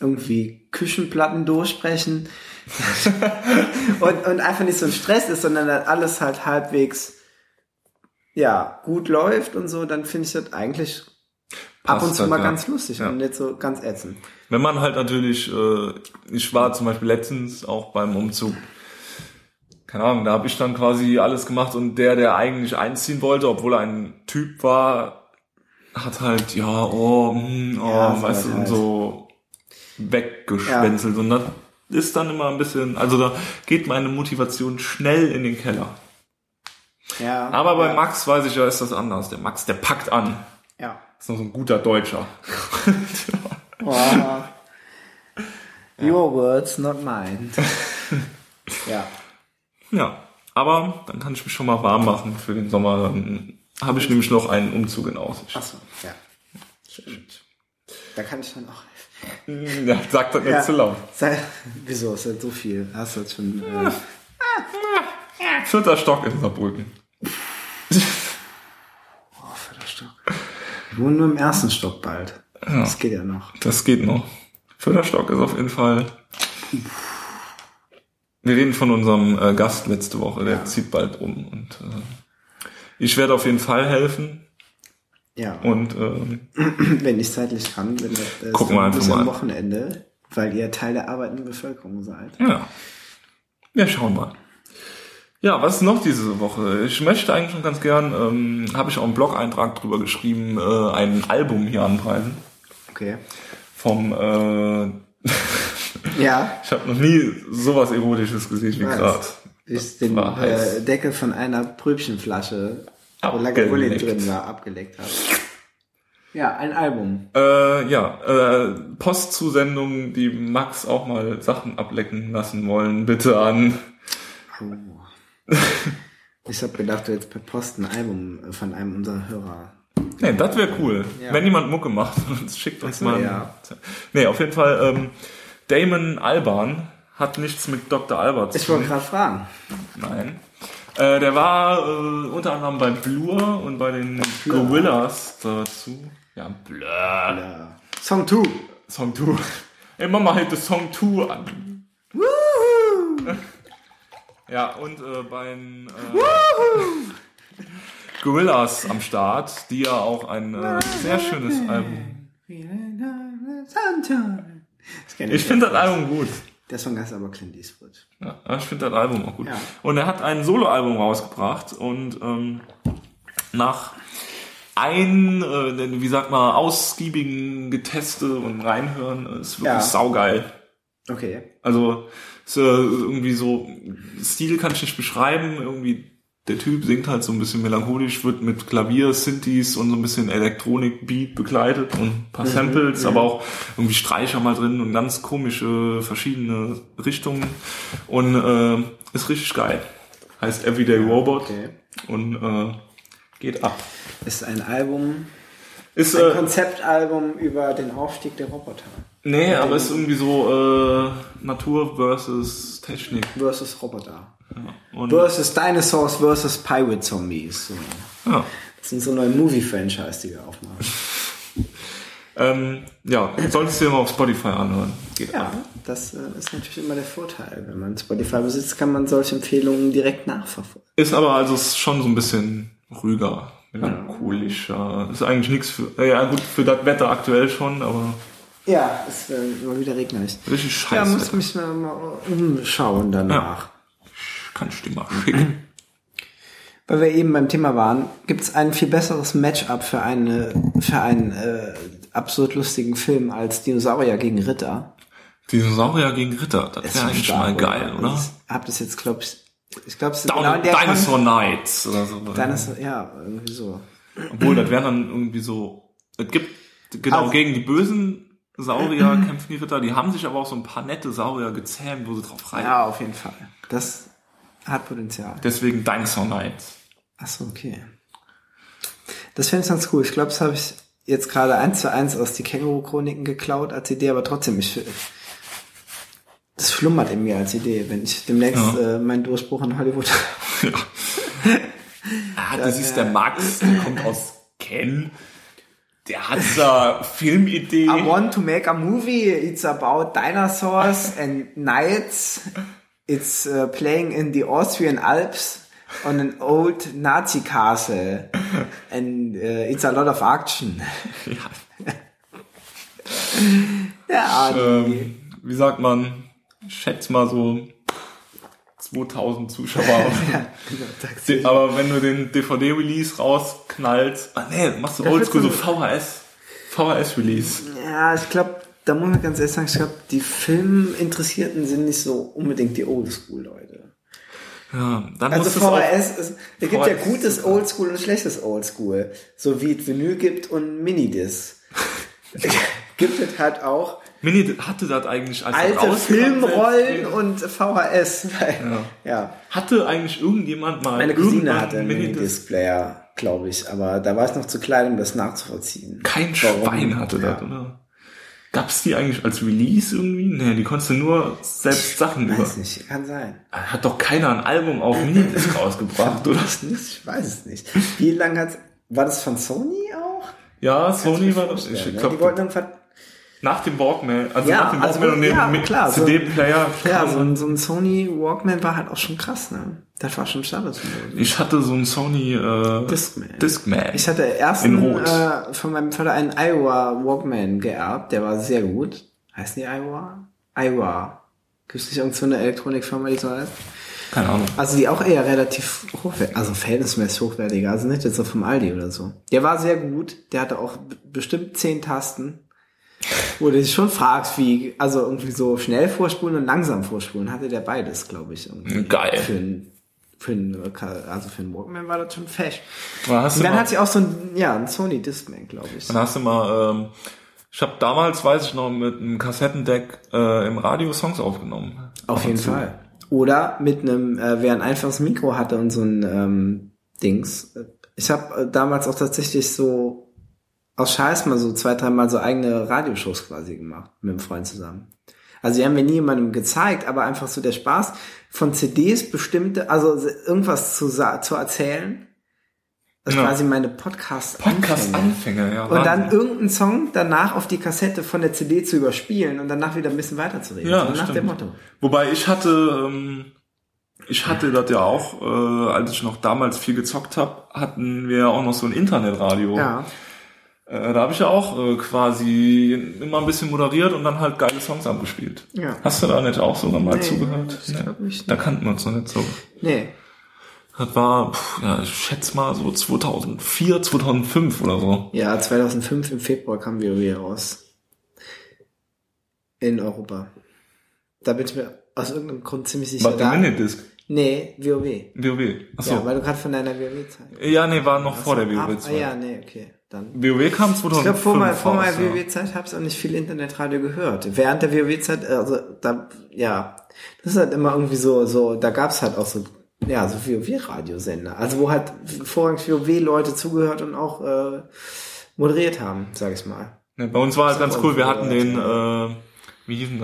irgendwie Küchenplatten durchbrechen und, und einfach nicht so ein Stress ist, sondern dann alles halt halbwegs ja gut läuft und so, dann finde ich das eigentlich ab Passt und zu halt, mal ja. ganz lustig Ja. und nicht so ganz ätzend. Wenn man halt natürlich, äh, ich war zum Beispiel letztens auch beim Umzug, keine Ahnung, da habe ich dann quasi alles gemacht und der, der eigentlich einziehen wollte, obwohl er ein Typ war, hat halt, ja, oh, hm, oh, Ja, weißt du, halt und so weggeschwänzelt. Und das ist dann immer ein bisschen, also da geht meine Motivation schnell in den Keller. Ja, Aber bei ja, Max weiß ich ja, ist das anders. Der Max, der packt an. ja. Ist noch so ein guter Deutscher. Oh. Your words, not mine. ja. Ja, aber dann kann ich mich schon mal warm machen für den Sommer. Dann habe ich nämlich noch einen Umzug in Aussicht. Achso, ja. Da kann ich dann auch. Ja, sag das nicht Ja. zu laut. Sei, wieso ist das so viel? Hast du jetzt schon. Äh, Vierter Stock in Saarbrücken. oh, vierter Stock. Ich wohne nur im ersten Stock bald. Das geht ja noch. Das geht noch. Vierter Stock ist auf jeden Fall. Wir reden von unserem äh, Gast letzte Woche, der zieht bald um. Und äh, ich werde auf jeden Fall helfen. Ja. Und ähm, wenn ich zeitlich kann, wenn das äh, Gucken wir einfach bis am mal. Wochenende, weil ihr Teil der arbeitenden Bevölkerung seid. ja. Wir schauen mal. Ja, was ist noch diese Woche? Ich möchte eigentlich schon ganz gern, ähm, habe ich auch einen Blog-Eintrag drüber geschrieben, äh, ein Album hier anpreisen. Okay. Vom, äh, Ja. ich habe noch nie sowas Erotisches gesehen wie gerade. Ich den äh, Deckel von einer Pröbchenflasche, wo Abgeleckt. Lagavulin drin war, abgeleckt habe. Ja, ein Album. Äh, ja, äh, Postzusendungen, die Max auch mal Sachen ablecken lassen wollen, bitte an. Oh. Ich habe gedacht, du jetzt per Post ein Album von einem unserer Hörer. Nee, das wäre cool. Ja. Wenn jemand Mucke macht, schickt uns Ach so, mal. ja. Nee, auf jeden Fall, ähm, Damon Alban hat nichts mit Dr. Alba zu Ich tun. wollte gerade fragen. Nein. Äh, der war äh, unter anderem bei Blur und bei den Blur. Gorillas dazu. Ja, Blur. Ja. Song 2. Song 2. Ey, Mama hält das Song 2 an. Ja, und äh, beim äh, Gorillas am Start, die ja auch ein äh, sehr schönes Album. Ich finde das Album gut. Der Song heißt aber Clint Eastwood. Ja, ich finde das Album auch gut. Ja. Und er hat ein Soloalbum rausgebracht und ähm, nach ein, äh, wie sagt man, ausgiebigen Geteste und Reinhören ist wirklich Ja. saugeil. Okay. Also ist, äh, irgendwie so, Stil kann ich nicht beschreiben, irgendwie der Typ singt halt so ein bisschen melancholisch, wird mit Klavier, Synthes und so ein bisschen Elektronik-Beat begleitet und ein paar Samples, aber auch irgendwie Streicher mal drin und ganz komische verschiedene Richtungen und äh, ist richtig geil. Heißt Everyday Robot Okay. und äh, geht ab. Ist ein Album, Ist ein äh, Konzeptalbum über den Aufstieg der Roboter. nee, aber ist irgendwie so äh, Natur versus Technik. Versus Roboter. Und, Versus Dinosaurs versus Pirate Zombies. So. ja. Das sind so neue Movie-Franchise, die wir aufmachen. Ähm, ja, solltest du dir mal auf Spotify anhören. Geht Ja, ab. das äh, ist natürlich immer der Vorteil. Wenn man Spotify besitzt, kann man solche Empfehlungen direkt nachverfolgen. Ist aber also schon so ein bisschen ruhiger, melancholischer. Ist eigentlich nichts für, äh, ja gut, für das Wetter aktuell schon, aber Ja, es äh, immer wieder regnerisch. richtig scheiße. Ja, muss mich mal, mal umschauen danach. Kann ich dir mal schicken. Weil wir eben beim Thema waren, gibt es ein viel besseres Matchup für, eine, für einen äh, absurd lustigen Film als Dinosaurier gegen Ritter. Dinosaurier gegen Ritter, das Ist wäre schon eigentlich mal geil, oder? Ich hab das jetzt, glaube ich, ich glaube, es ist genau in der Dinosaur Knights oder so. Kon- Dinosaur, ja, irgendwie so. Obwohl, das wäre dann irgendwie so. Es gibt genau Also- gegen die bösen Saurier kämpfen die Ritter, die haben sich aber auch so ein paar nette Saurier gezähmt, wo sie drauf reiten. Ja, auf jeden Fall. Das hat Potenzial. Deswegen Dinosaur Knights. Ach so, okay. Das fände ich ganz cool. Ich glaube, das habe ich jetzt gerade eins zu eins aus die Känguru-Chroniken geklaut als Idee, aber trotzdem, ich, das schlummert in mir als Idee, wenn ich demnächst Ja. äh, meinen Durchbruch in Hollywood Ah, das ist der Max, der kommt aus Ken. Der hat da Filmidee. I want to make a movie. It's about dinosaurs and knights. It's uh, playing in the Austrian Alps on an old Nazi castle. And uh, it's a lot of action. Ja. Ja, Ähm, wie sagt man? Ich schätze mal so 2000 Zuschauer. ja, genau. Aber wenn du den DVD-Release rausknallst, ah nee, machst du oldschool so VHS, VHS-Release. Ja, ich glaube, da muss man ganz ehrlich sagen, ich glaube, die Filminteressierten sind nicht so unbedingt die Oldschool-Leute. Ja, dann Also es auch, VHS, ist, da gibt ja VHS gutes Oldschool und schlechtes Oldschool. So wie es Vinyl gibt und Minidisc. gibt es halt auch Mini hatte das eigentlich als alte Filmrollen und VHS. Ja. ja. Hatte eigentlich irgendjemand mal Meine Cousine irgendwann hatte einen Minidisc? Minidisc-Player, glaube ich, aber da war ich noch zu klein, um das nachzuvollziehen. Kein Warum? Schwein hatte Ja. das, oder? Gab's die eigentlich als Release irgendwie? Nee, die konntest du nur selbst Sachen über. Weiß nicht, kann sein. Hat doch keiner ein Album auf Minidisc rausgebracht, oder? Ich weiß es nicht. Wie lange hat war das von Sony auch? Ja, Sony war das. Vorstellen, Ich ne? Die glaube, wollten irgendwas nach dem Walkman, also Ja, nach dem also, Walkman und dem ja, mit klar, so- CD-Player. Ja, kam- so ein, so ein Sony Walkman war halt auch schon krass, ne? Das war schon Statussymbol. ich hatte so ein Sony äh, Discman. Discman. Ich hatte erst äh, von meinem Vater einen Iowa Walkman geerbt, der war sehr gut. Heißt die Iowa? Iowa. Gibt es nicht irgend so eine Elektronikfirma, die so heißt? Keine Ahnung. Also die auch eher relativ hochwertig, also verhältnismäßig hochwertiger, also nicht jetzt so vom Aldi oder so. Der war sehr gut, der hatte auch bestimmt zehn Tasten. Wo du dich schon fragst, wie, also irgendwie so schnell vorspulen und langsam vorspulen, hatte der beides, glaube ich. Irgendwie. Geil. Für ein, für ein, also für einen Walkman war das schon fesch. Dann Und dann mal, hat sie auch so ein, ja, ein Sony Discman, glaube ich. dann hast du mal ähm, ich habe damals, weiß ich noch, mit einem Kassettendeck äh, im Radio Songs aufgenommen. Auf jeden Fall. Oder mit einem, äh, wer ein einfaches Mikro hatte und so ein ähm, Dings. Ich habe äh, damals auch tatsächlich so aus Scheiß mal so zwei, dreimal so eigene Radioshows quasi gemacht mit einem Freund zusammen. Also die haben wir nie jemandem gezeigt, aber einfach so der Spaß von CDs bestimmte, also irgendwas zu, zu erzählen. Das Ja. quasi meine Podcast Podcast-Anfänger, ja. Und dann irgendeinen Song danach auf die Kassette von der CD zu überspielen und danach wieder ein bisschen weiterzureden. Ja, so nach dem Motto. Wobei ich hatte, ähm, ich hatte das ja auch, äh, als ich noch damals viel gezockt habe, hatten wir auch noch so ein Internetradio. Ja. Äh, da habe ich ja auch äh, quasi immer ein bisschen moderiert und dann halt geile Songs abgespielt. Ja. Hast du da nicht auch sogar mal Nee, zugehört? ich glaub nicht. Da kannten wir uns noch nicht so. Nee. Das war, pff, ja, ich schätze mal so 2004, 2005 oder so. Ja, 2005 im Februar kam WoW raus. In Europa. Da bin ich mir aus irgendeinem Grund ziemlich sicher. War der Minidisc? nee, WoW. WoW. Achso. Ja, weil du gerade von deiner WoW-Zeit. Ja, nee, war noch vor der WoW-Zeit. ah, ja, nee, okay. Dann. WoW kam 2005 Ich glaube, vor, mein, vor meiner ja. WoW-Zeit habe ich auch nicht viel Internetradio gehört. Während der WoW-Zeit, also da, ja, das ist halt immer irgendwie so, so, da gab's halt auch so, ja, so WoW-Radiosender. Also wo halt vorrangig WoW-Leute zugehört und auch äh, moderiert haben, sag ich mal. Ne, bei uns war halt ganz cool, wir hatten den, äh, wie hieß denn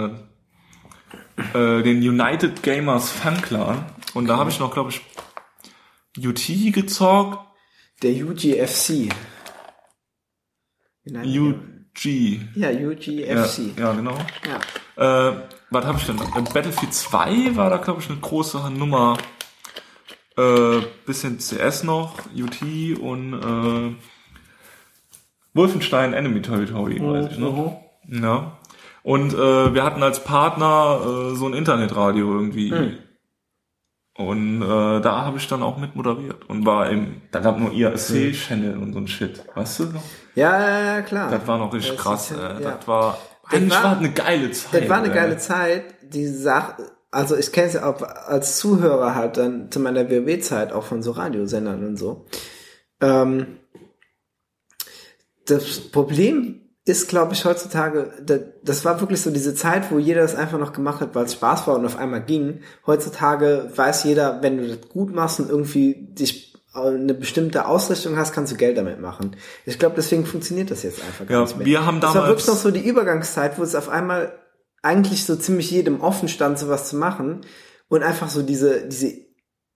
das? Äh, den United Gamers Fun Clan. Und da habe ich noch, glaube ich, UT gezockt. Der UGFC. United U Game- Ja, UGFC. Ja, ja genau. Ja. Äh, was habe ich denn? Äh, Battlefield 2 war da, glaube ich, eine große Nummer. Äh, bisschen CS noch, UT und äh, Wolfenstein Enemy Territory, weiß ich noch. Ja. Und äh, wir hatten als Partner äh, so ein Internetradio irgendwie. Und äh, da habe ich dann auch mit moderiert und war im, da gab nur IRC-Channel und so ein Shit, weißt du noch? Ja, ja, klar. Das war noch richtig Das krass. ist ja- äh, ja. Das war, Das eigentlich war- war eine geile Zeit. Das war eine ey. geile Zeit. Die Sache, also ich kenne es ja auch als Zuhörer halt dann zu meiner WoW-Zeit auch von so Radiosendern und so. Ähm, das Problem ist, glaube ich, heutzutage, da- das war wirklich so diese Zeit, wo jeder das einfach noch gemacht hat, weil es Spaß war und auf einmal ging. Heutzutage weiß jeder, wenn du das gut machst und irgendwie dich eine bestimmte Ausrichtung hast, kannst du Geld damit machen. Ich glaube, deswegen funktioniert das jetzt einfach Ja, nicht mehr. wir haben das war damals- wirklich noch so die Übergangszeit, wo es auf einmal eigentlich so ziemlich jedem offen stand, sowas zu machen und einfach so diese, diese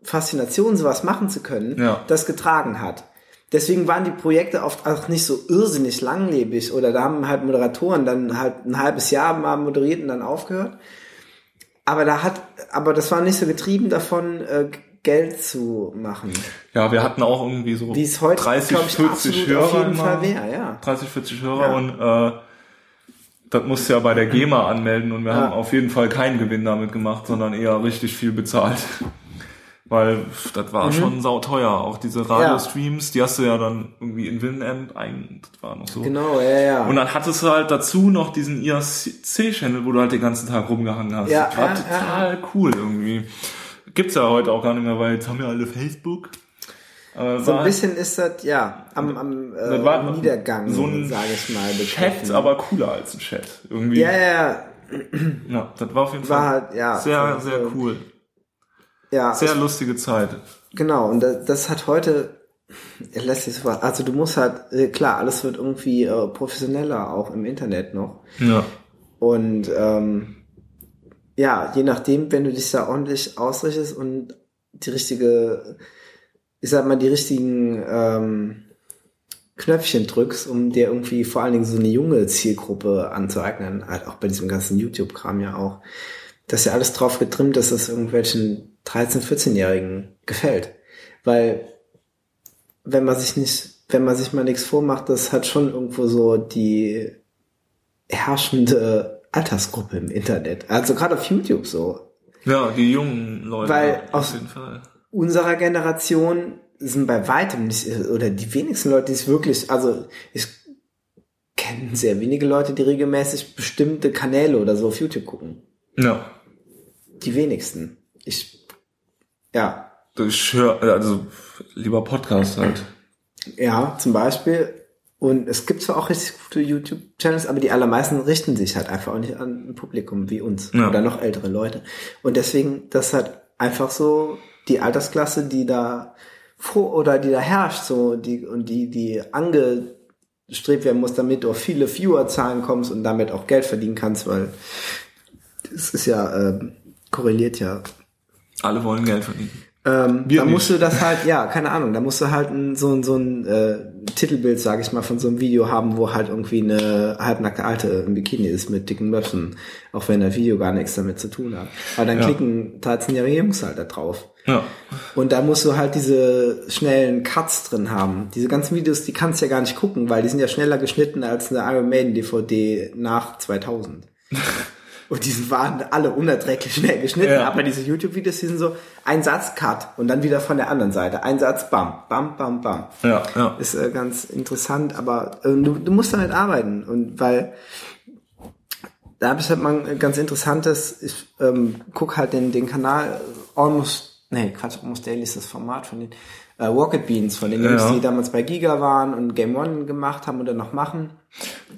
Faszination, sowas machen zu können, Ja. das getragen hat. Deswegen waren die Projekte oft auch nicht so irrsinnig langlebig oder da haben halt Moderatoren dann halt ein halbes Jahr mal moderiert und dann aufgehört. Aber da hat, aber das war nicht so getrieben davon, äh, Geld zu machen. Ja, wir hatten auch irgendwie so Wie es heute, 30, glaube ich, 40 absolut Hörer auf jeden. Fall wäre, ja. 30, 40 Hörer Ja. und äh, das musst du ja bei der GEMA anmelden und wir Ja. haben auf jeden Fall keinen Gewinn damit gemacht, sondern eher richtig viel bezahlt. Weil das war schon sauteuer. Auch diese Radiostreams, die hast du ja dann irgendwie in Winamp ein, das war noch so. Genau, ja, ja. Und dann hattest du halt dazu noch diesen IRC-Channel, wo du halt den ganzen Tag rumgehangen hast. Ja, das war ja, total cool irgendwie. Gibt's ja heute auch gar nicht mehr, weil jetzt haben wir alle Facebook. Aber so war ein bisschen ist das, ja, am, am äh, Niedergang, so ein sage ich mal. Chat, begriffen. aber cooler als ein Chat. Irgendwie. Ja, ja, ja. Ja, das war auf jeden War Fall halt, ja. sehr, so- sehr so- cool. Ja, Sehr lustige Zeit. Genau, und das, das hat heute, lässt sich so was, also du musst halt, äh, klar, alles wird irgendwie äh, professioneller, auch im Internet noch. Ja. Und ähm, ja, je nachdem, wenn du dich da ordentlich ausrichtest und die richtige, ich sag mal, die richtigen ähm, Knöpfchen drückst, um dir irgendwie vor allen Dingen so eine junge Zielgruppe anzueignen, halt auch bei diesem ganzen YouTube-Kram ja auch, dass ja alles drauf getrimmt ist, dass es irgendwelchen 13-, 14-Jährigen gefällt. Weil wenn man sich nicht, wenn man sich mal nichts vormacht, das hat schon irgendwo so die herrschende Altersgruppe im Internet. Also gerade auf YouTube so. Ja, die jungen Leute. Weil auf aus- jeden Fall. Unserer Generation sind bei weitem nicht, oder die wenigsten Leute, die es wirklich, also ich kenne sehr wenige Leute, die regelmäßig bestimmte Kanäle oder so auf YouTube gucken. Ja. Die wenigsten. Ich, ja, Ich höre, also lieber Podcast halt. ja, zum Beispiel. Und es gibt zwar auch richtig gute YouTube-Channels, aber die allermeisten richten sich halt einfach auch nicht an ein Publikum wie uns Ja. oder noch ältere Leute. Und deswegen, das hat einfach so die Altersklasse, die da vor oder die da herrscht, so die und die die angestrebt werden muss, damit du auf viele Viewerzahlen kommst und damit auch Geld verdienen kannst, weil es ist ja äh, korreliert ja Alle wollen Geld verdienen. ähm, Wir da nicht. musst du das halt, ja, keine Ahnung, da musst du halt ein, so, ein- so ein äh, Titelbild, sage ich mal, von so einem Video haben, wo halt irgendwie eine halbnackte Alte im Bikini ist mit dicken Möpsen, auch wenn das Video gar nichts damit zu tun hat. Aber dann Ja. klicken 13-jährige Jungs halt da drauf. Ja. Und da musst du halt diese schnellen Cuts drin haben. Diese ganzen Videos, die kannst du ja gar nicht gucken, weil die sind ja schneller geschnitten als eine Iron Maiden DVD nach 2000. Und die waren alle unerträglich schnell geschnitten, Ja. aber diese YouTube-Videos, die sind so ein Satz Cut und dann wieder von der anderen Seite. Ein Satz, bam, bam, bam, bam. Ja, ja. Ist äh, ganz interessant, aber äh, du, du musst damit arbeiten und weil da habe ich halt mal ein ganz interessantes, ich ähm, guck halt den, den Kanal Almost, nee, Quatsch, Almost Daily ist das Format von den äh, Rocket Beans, von den Jungs, Ja. die damals bei Giga waren und Game One gemacht haben oder noch machen.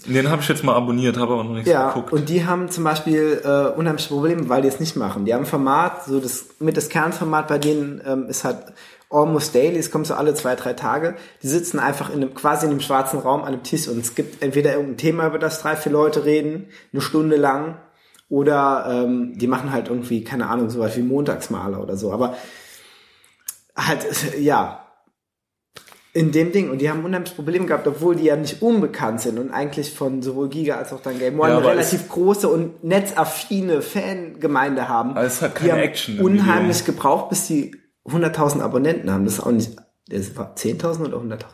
Den habe ich jetzt mal abonniert, habe aber noch nichts Ja, geguckt. und die haben zum Beispiel äh, unheimliche Probleme, weil die es nicht machen. Die haben ein Format, so das mit das Kernformat bei denen ähm, ist halt almost daily, es kommt so alle zwei, drei Tage. Die sitzen einfach in einem, quasi in einem schwarzen Raum an einem Tisch und es gibt entweder irgendein Thema, über das drei, vier Leute reden, eine Stunde lang, oder ähm, die machen halt irgendwie, keine Ahnung, sowas wie Montagsmaler oder so. Aber halt, ja, in dem Ding. Und die haben unheimlich Probleme gehabt, obwohl die ja nicht unbekannt sind und eigentlich von sowohl Giga als auch dann Game One Ja, eine relativ große und netzaffine Fangemeinde haben. Aber es hat die keine haben Action im unheimlich Video. gebraucht, bis die 100.000 Abonnenten haben. Das ist auch nicht, das war 10.000 oder 100.000?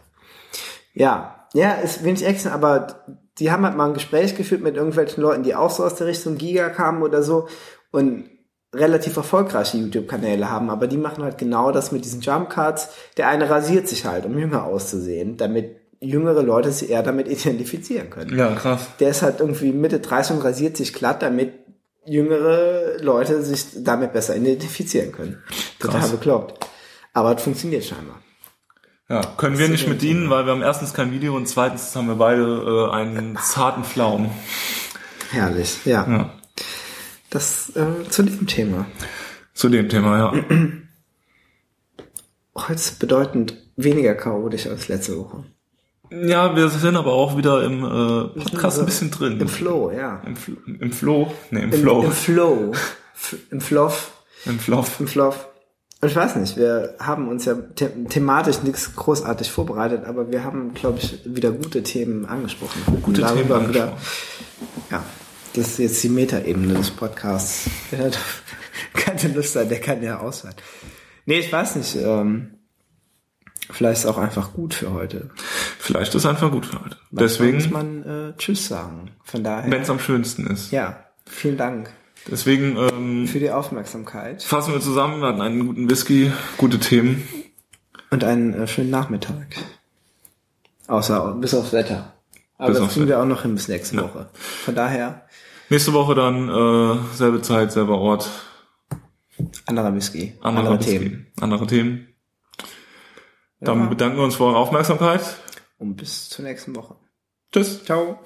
Ja, ja, ist wenig Action, aber die haben halt mal ein Gespräch geführt mit irgendwelchen Leuten, die auch so aus der Richtung Giga kamen oder so und relativ erfolgreiche YouTube-Kanäle haben, aber die machen halt genau das mit diesen Jump Cuts. Der eine rasiert sich halt, um jünger auszusehen, damit jüngere Leute sich eher damit identifizieren können. Ja, krass. Der ist halt irgendwie Mitte 30 und rasiert sich glatt, damit jüngere Leute sich damit besser identifizieren können. Total Krass. bekloppt. Aber es funktioniert scheinbar. Ja, können wir nicht mit dienen, weil wir haben erstens kein Video und zweitens haben wir beide äh, einen zarten Pflaumen. Herrlich, ja. Ja. Das äh, zu dem Thema. Zu dem Thema, ja. Heute bedeutend weniger chaotisch als letzte Woche. Ja, wir sind aber auch wieder im äh, Podcast ein bisschen drin. Im Flow, ja. Im, Fl im Flow? Nee, im, Im Flow. Im Flow. F- Im Floff. Im Flow. Im Floff. Und ich weiß nicht, wir haben uns ja the thematisch nichts großartig vorbereitet, aber wir haben, glaube ich, wieder gute Themen angesprochen. Gute Themen darüber Wieder, angesprochen. ja, das ist jetzt die Metaebene des Podcasts. Wer hat keine Lust hat, der kann ja auswählen. Nee, ich weiß nicht. Ähm, vielleicht ist auch einfach gut für heute. Vielleicht ist einfach gut für heute. Manchmal muss Deswegen, man äh, Tschüss sagen. Von daher, wenn es am schönsten ist. ja, vielen Dank Deswegen ähm, für die Aufmerksamkeit fassen wir zusammen. Wir hatten einen guten Whisky, gute Themen. und einen äh, schönen Nachmittag. Außer bis aufs Wetter. Aber Bis das kriegen wir auch noch hin bis nächste Woche. Von daher, Nächste Woche dann äh, selbe Zeit, selber Ort, anderer Whisky, andere, andere Whisky, Themen. andere Themen. Dann Ja. bedanken wir uns für eure Aufmerksamkeit. Und bis zur nächsten Woche. Tschüss. Ciao.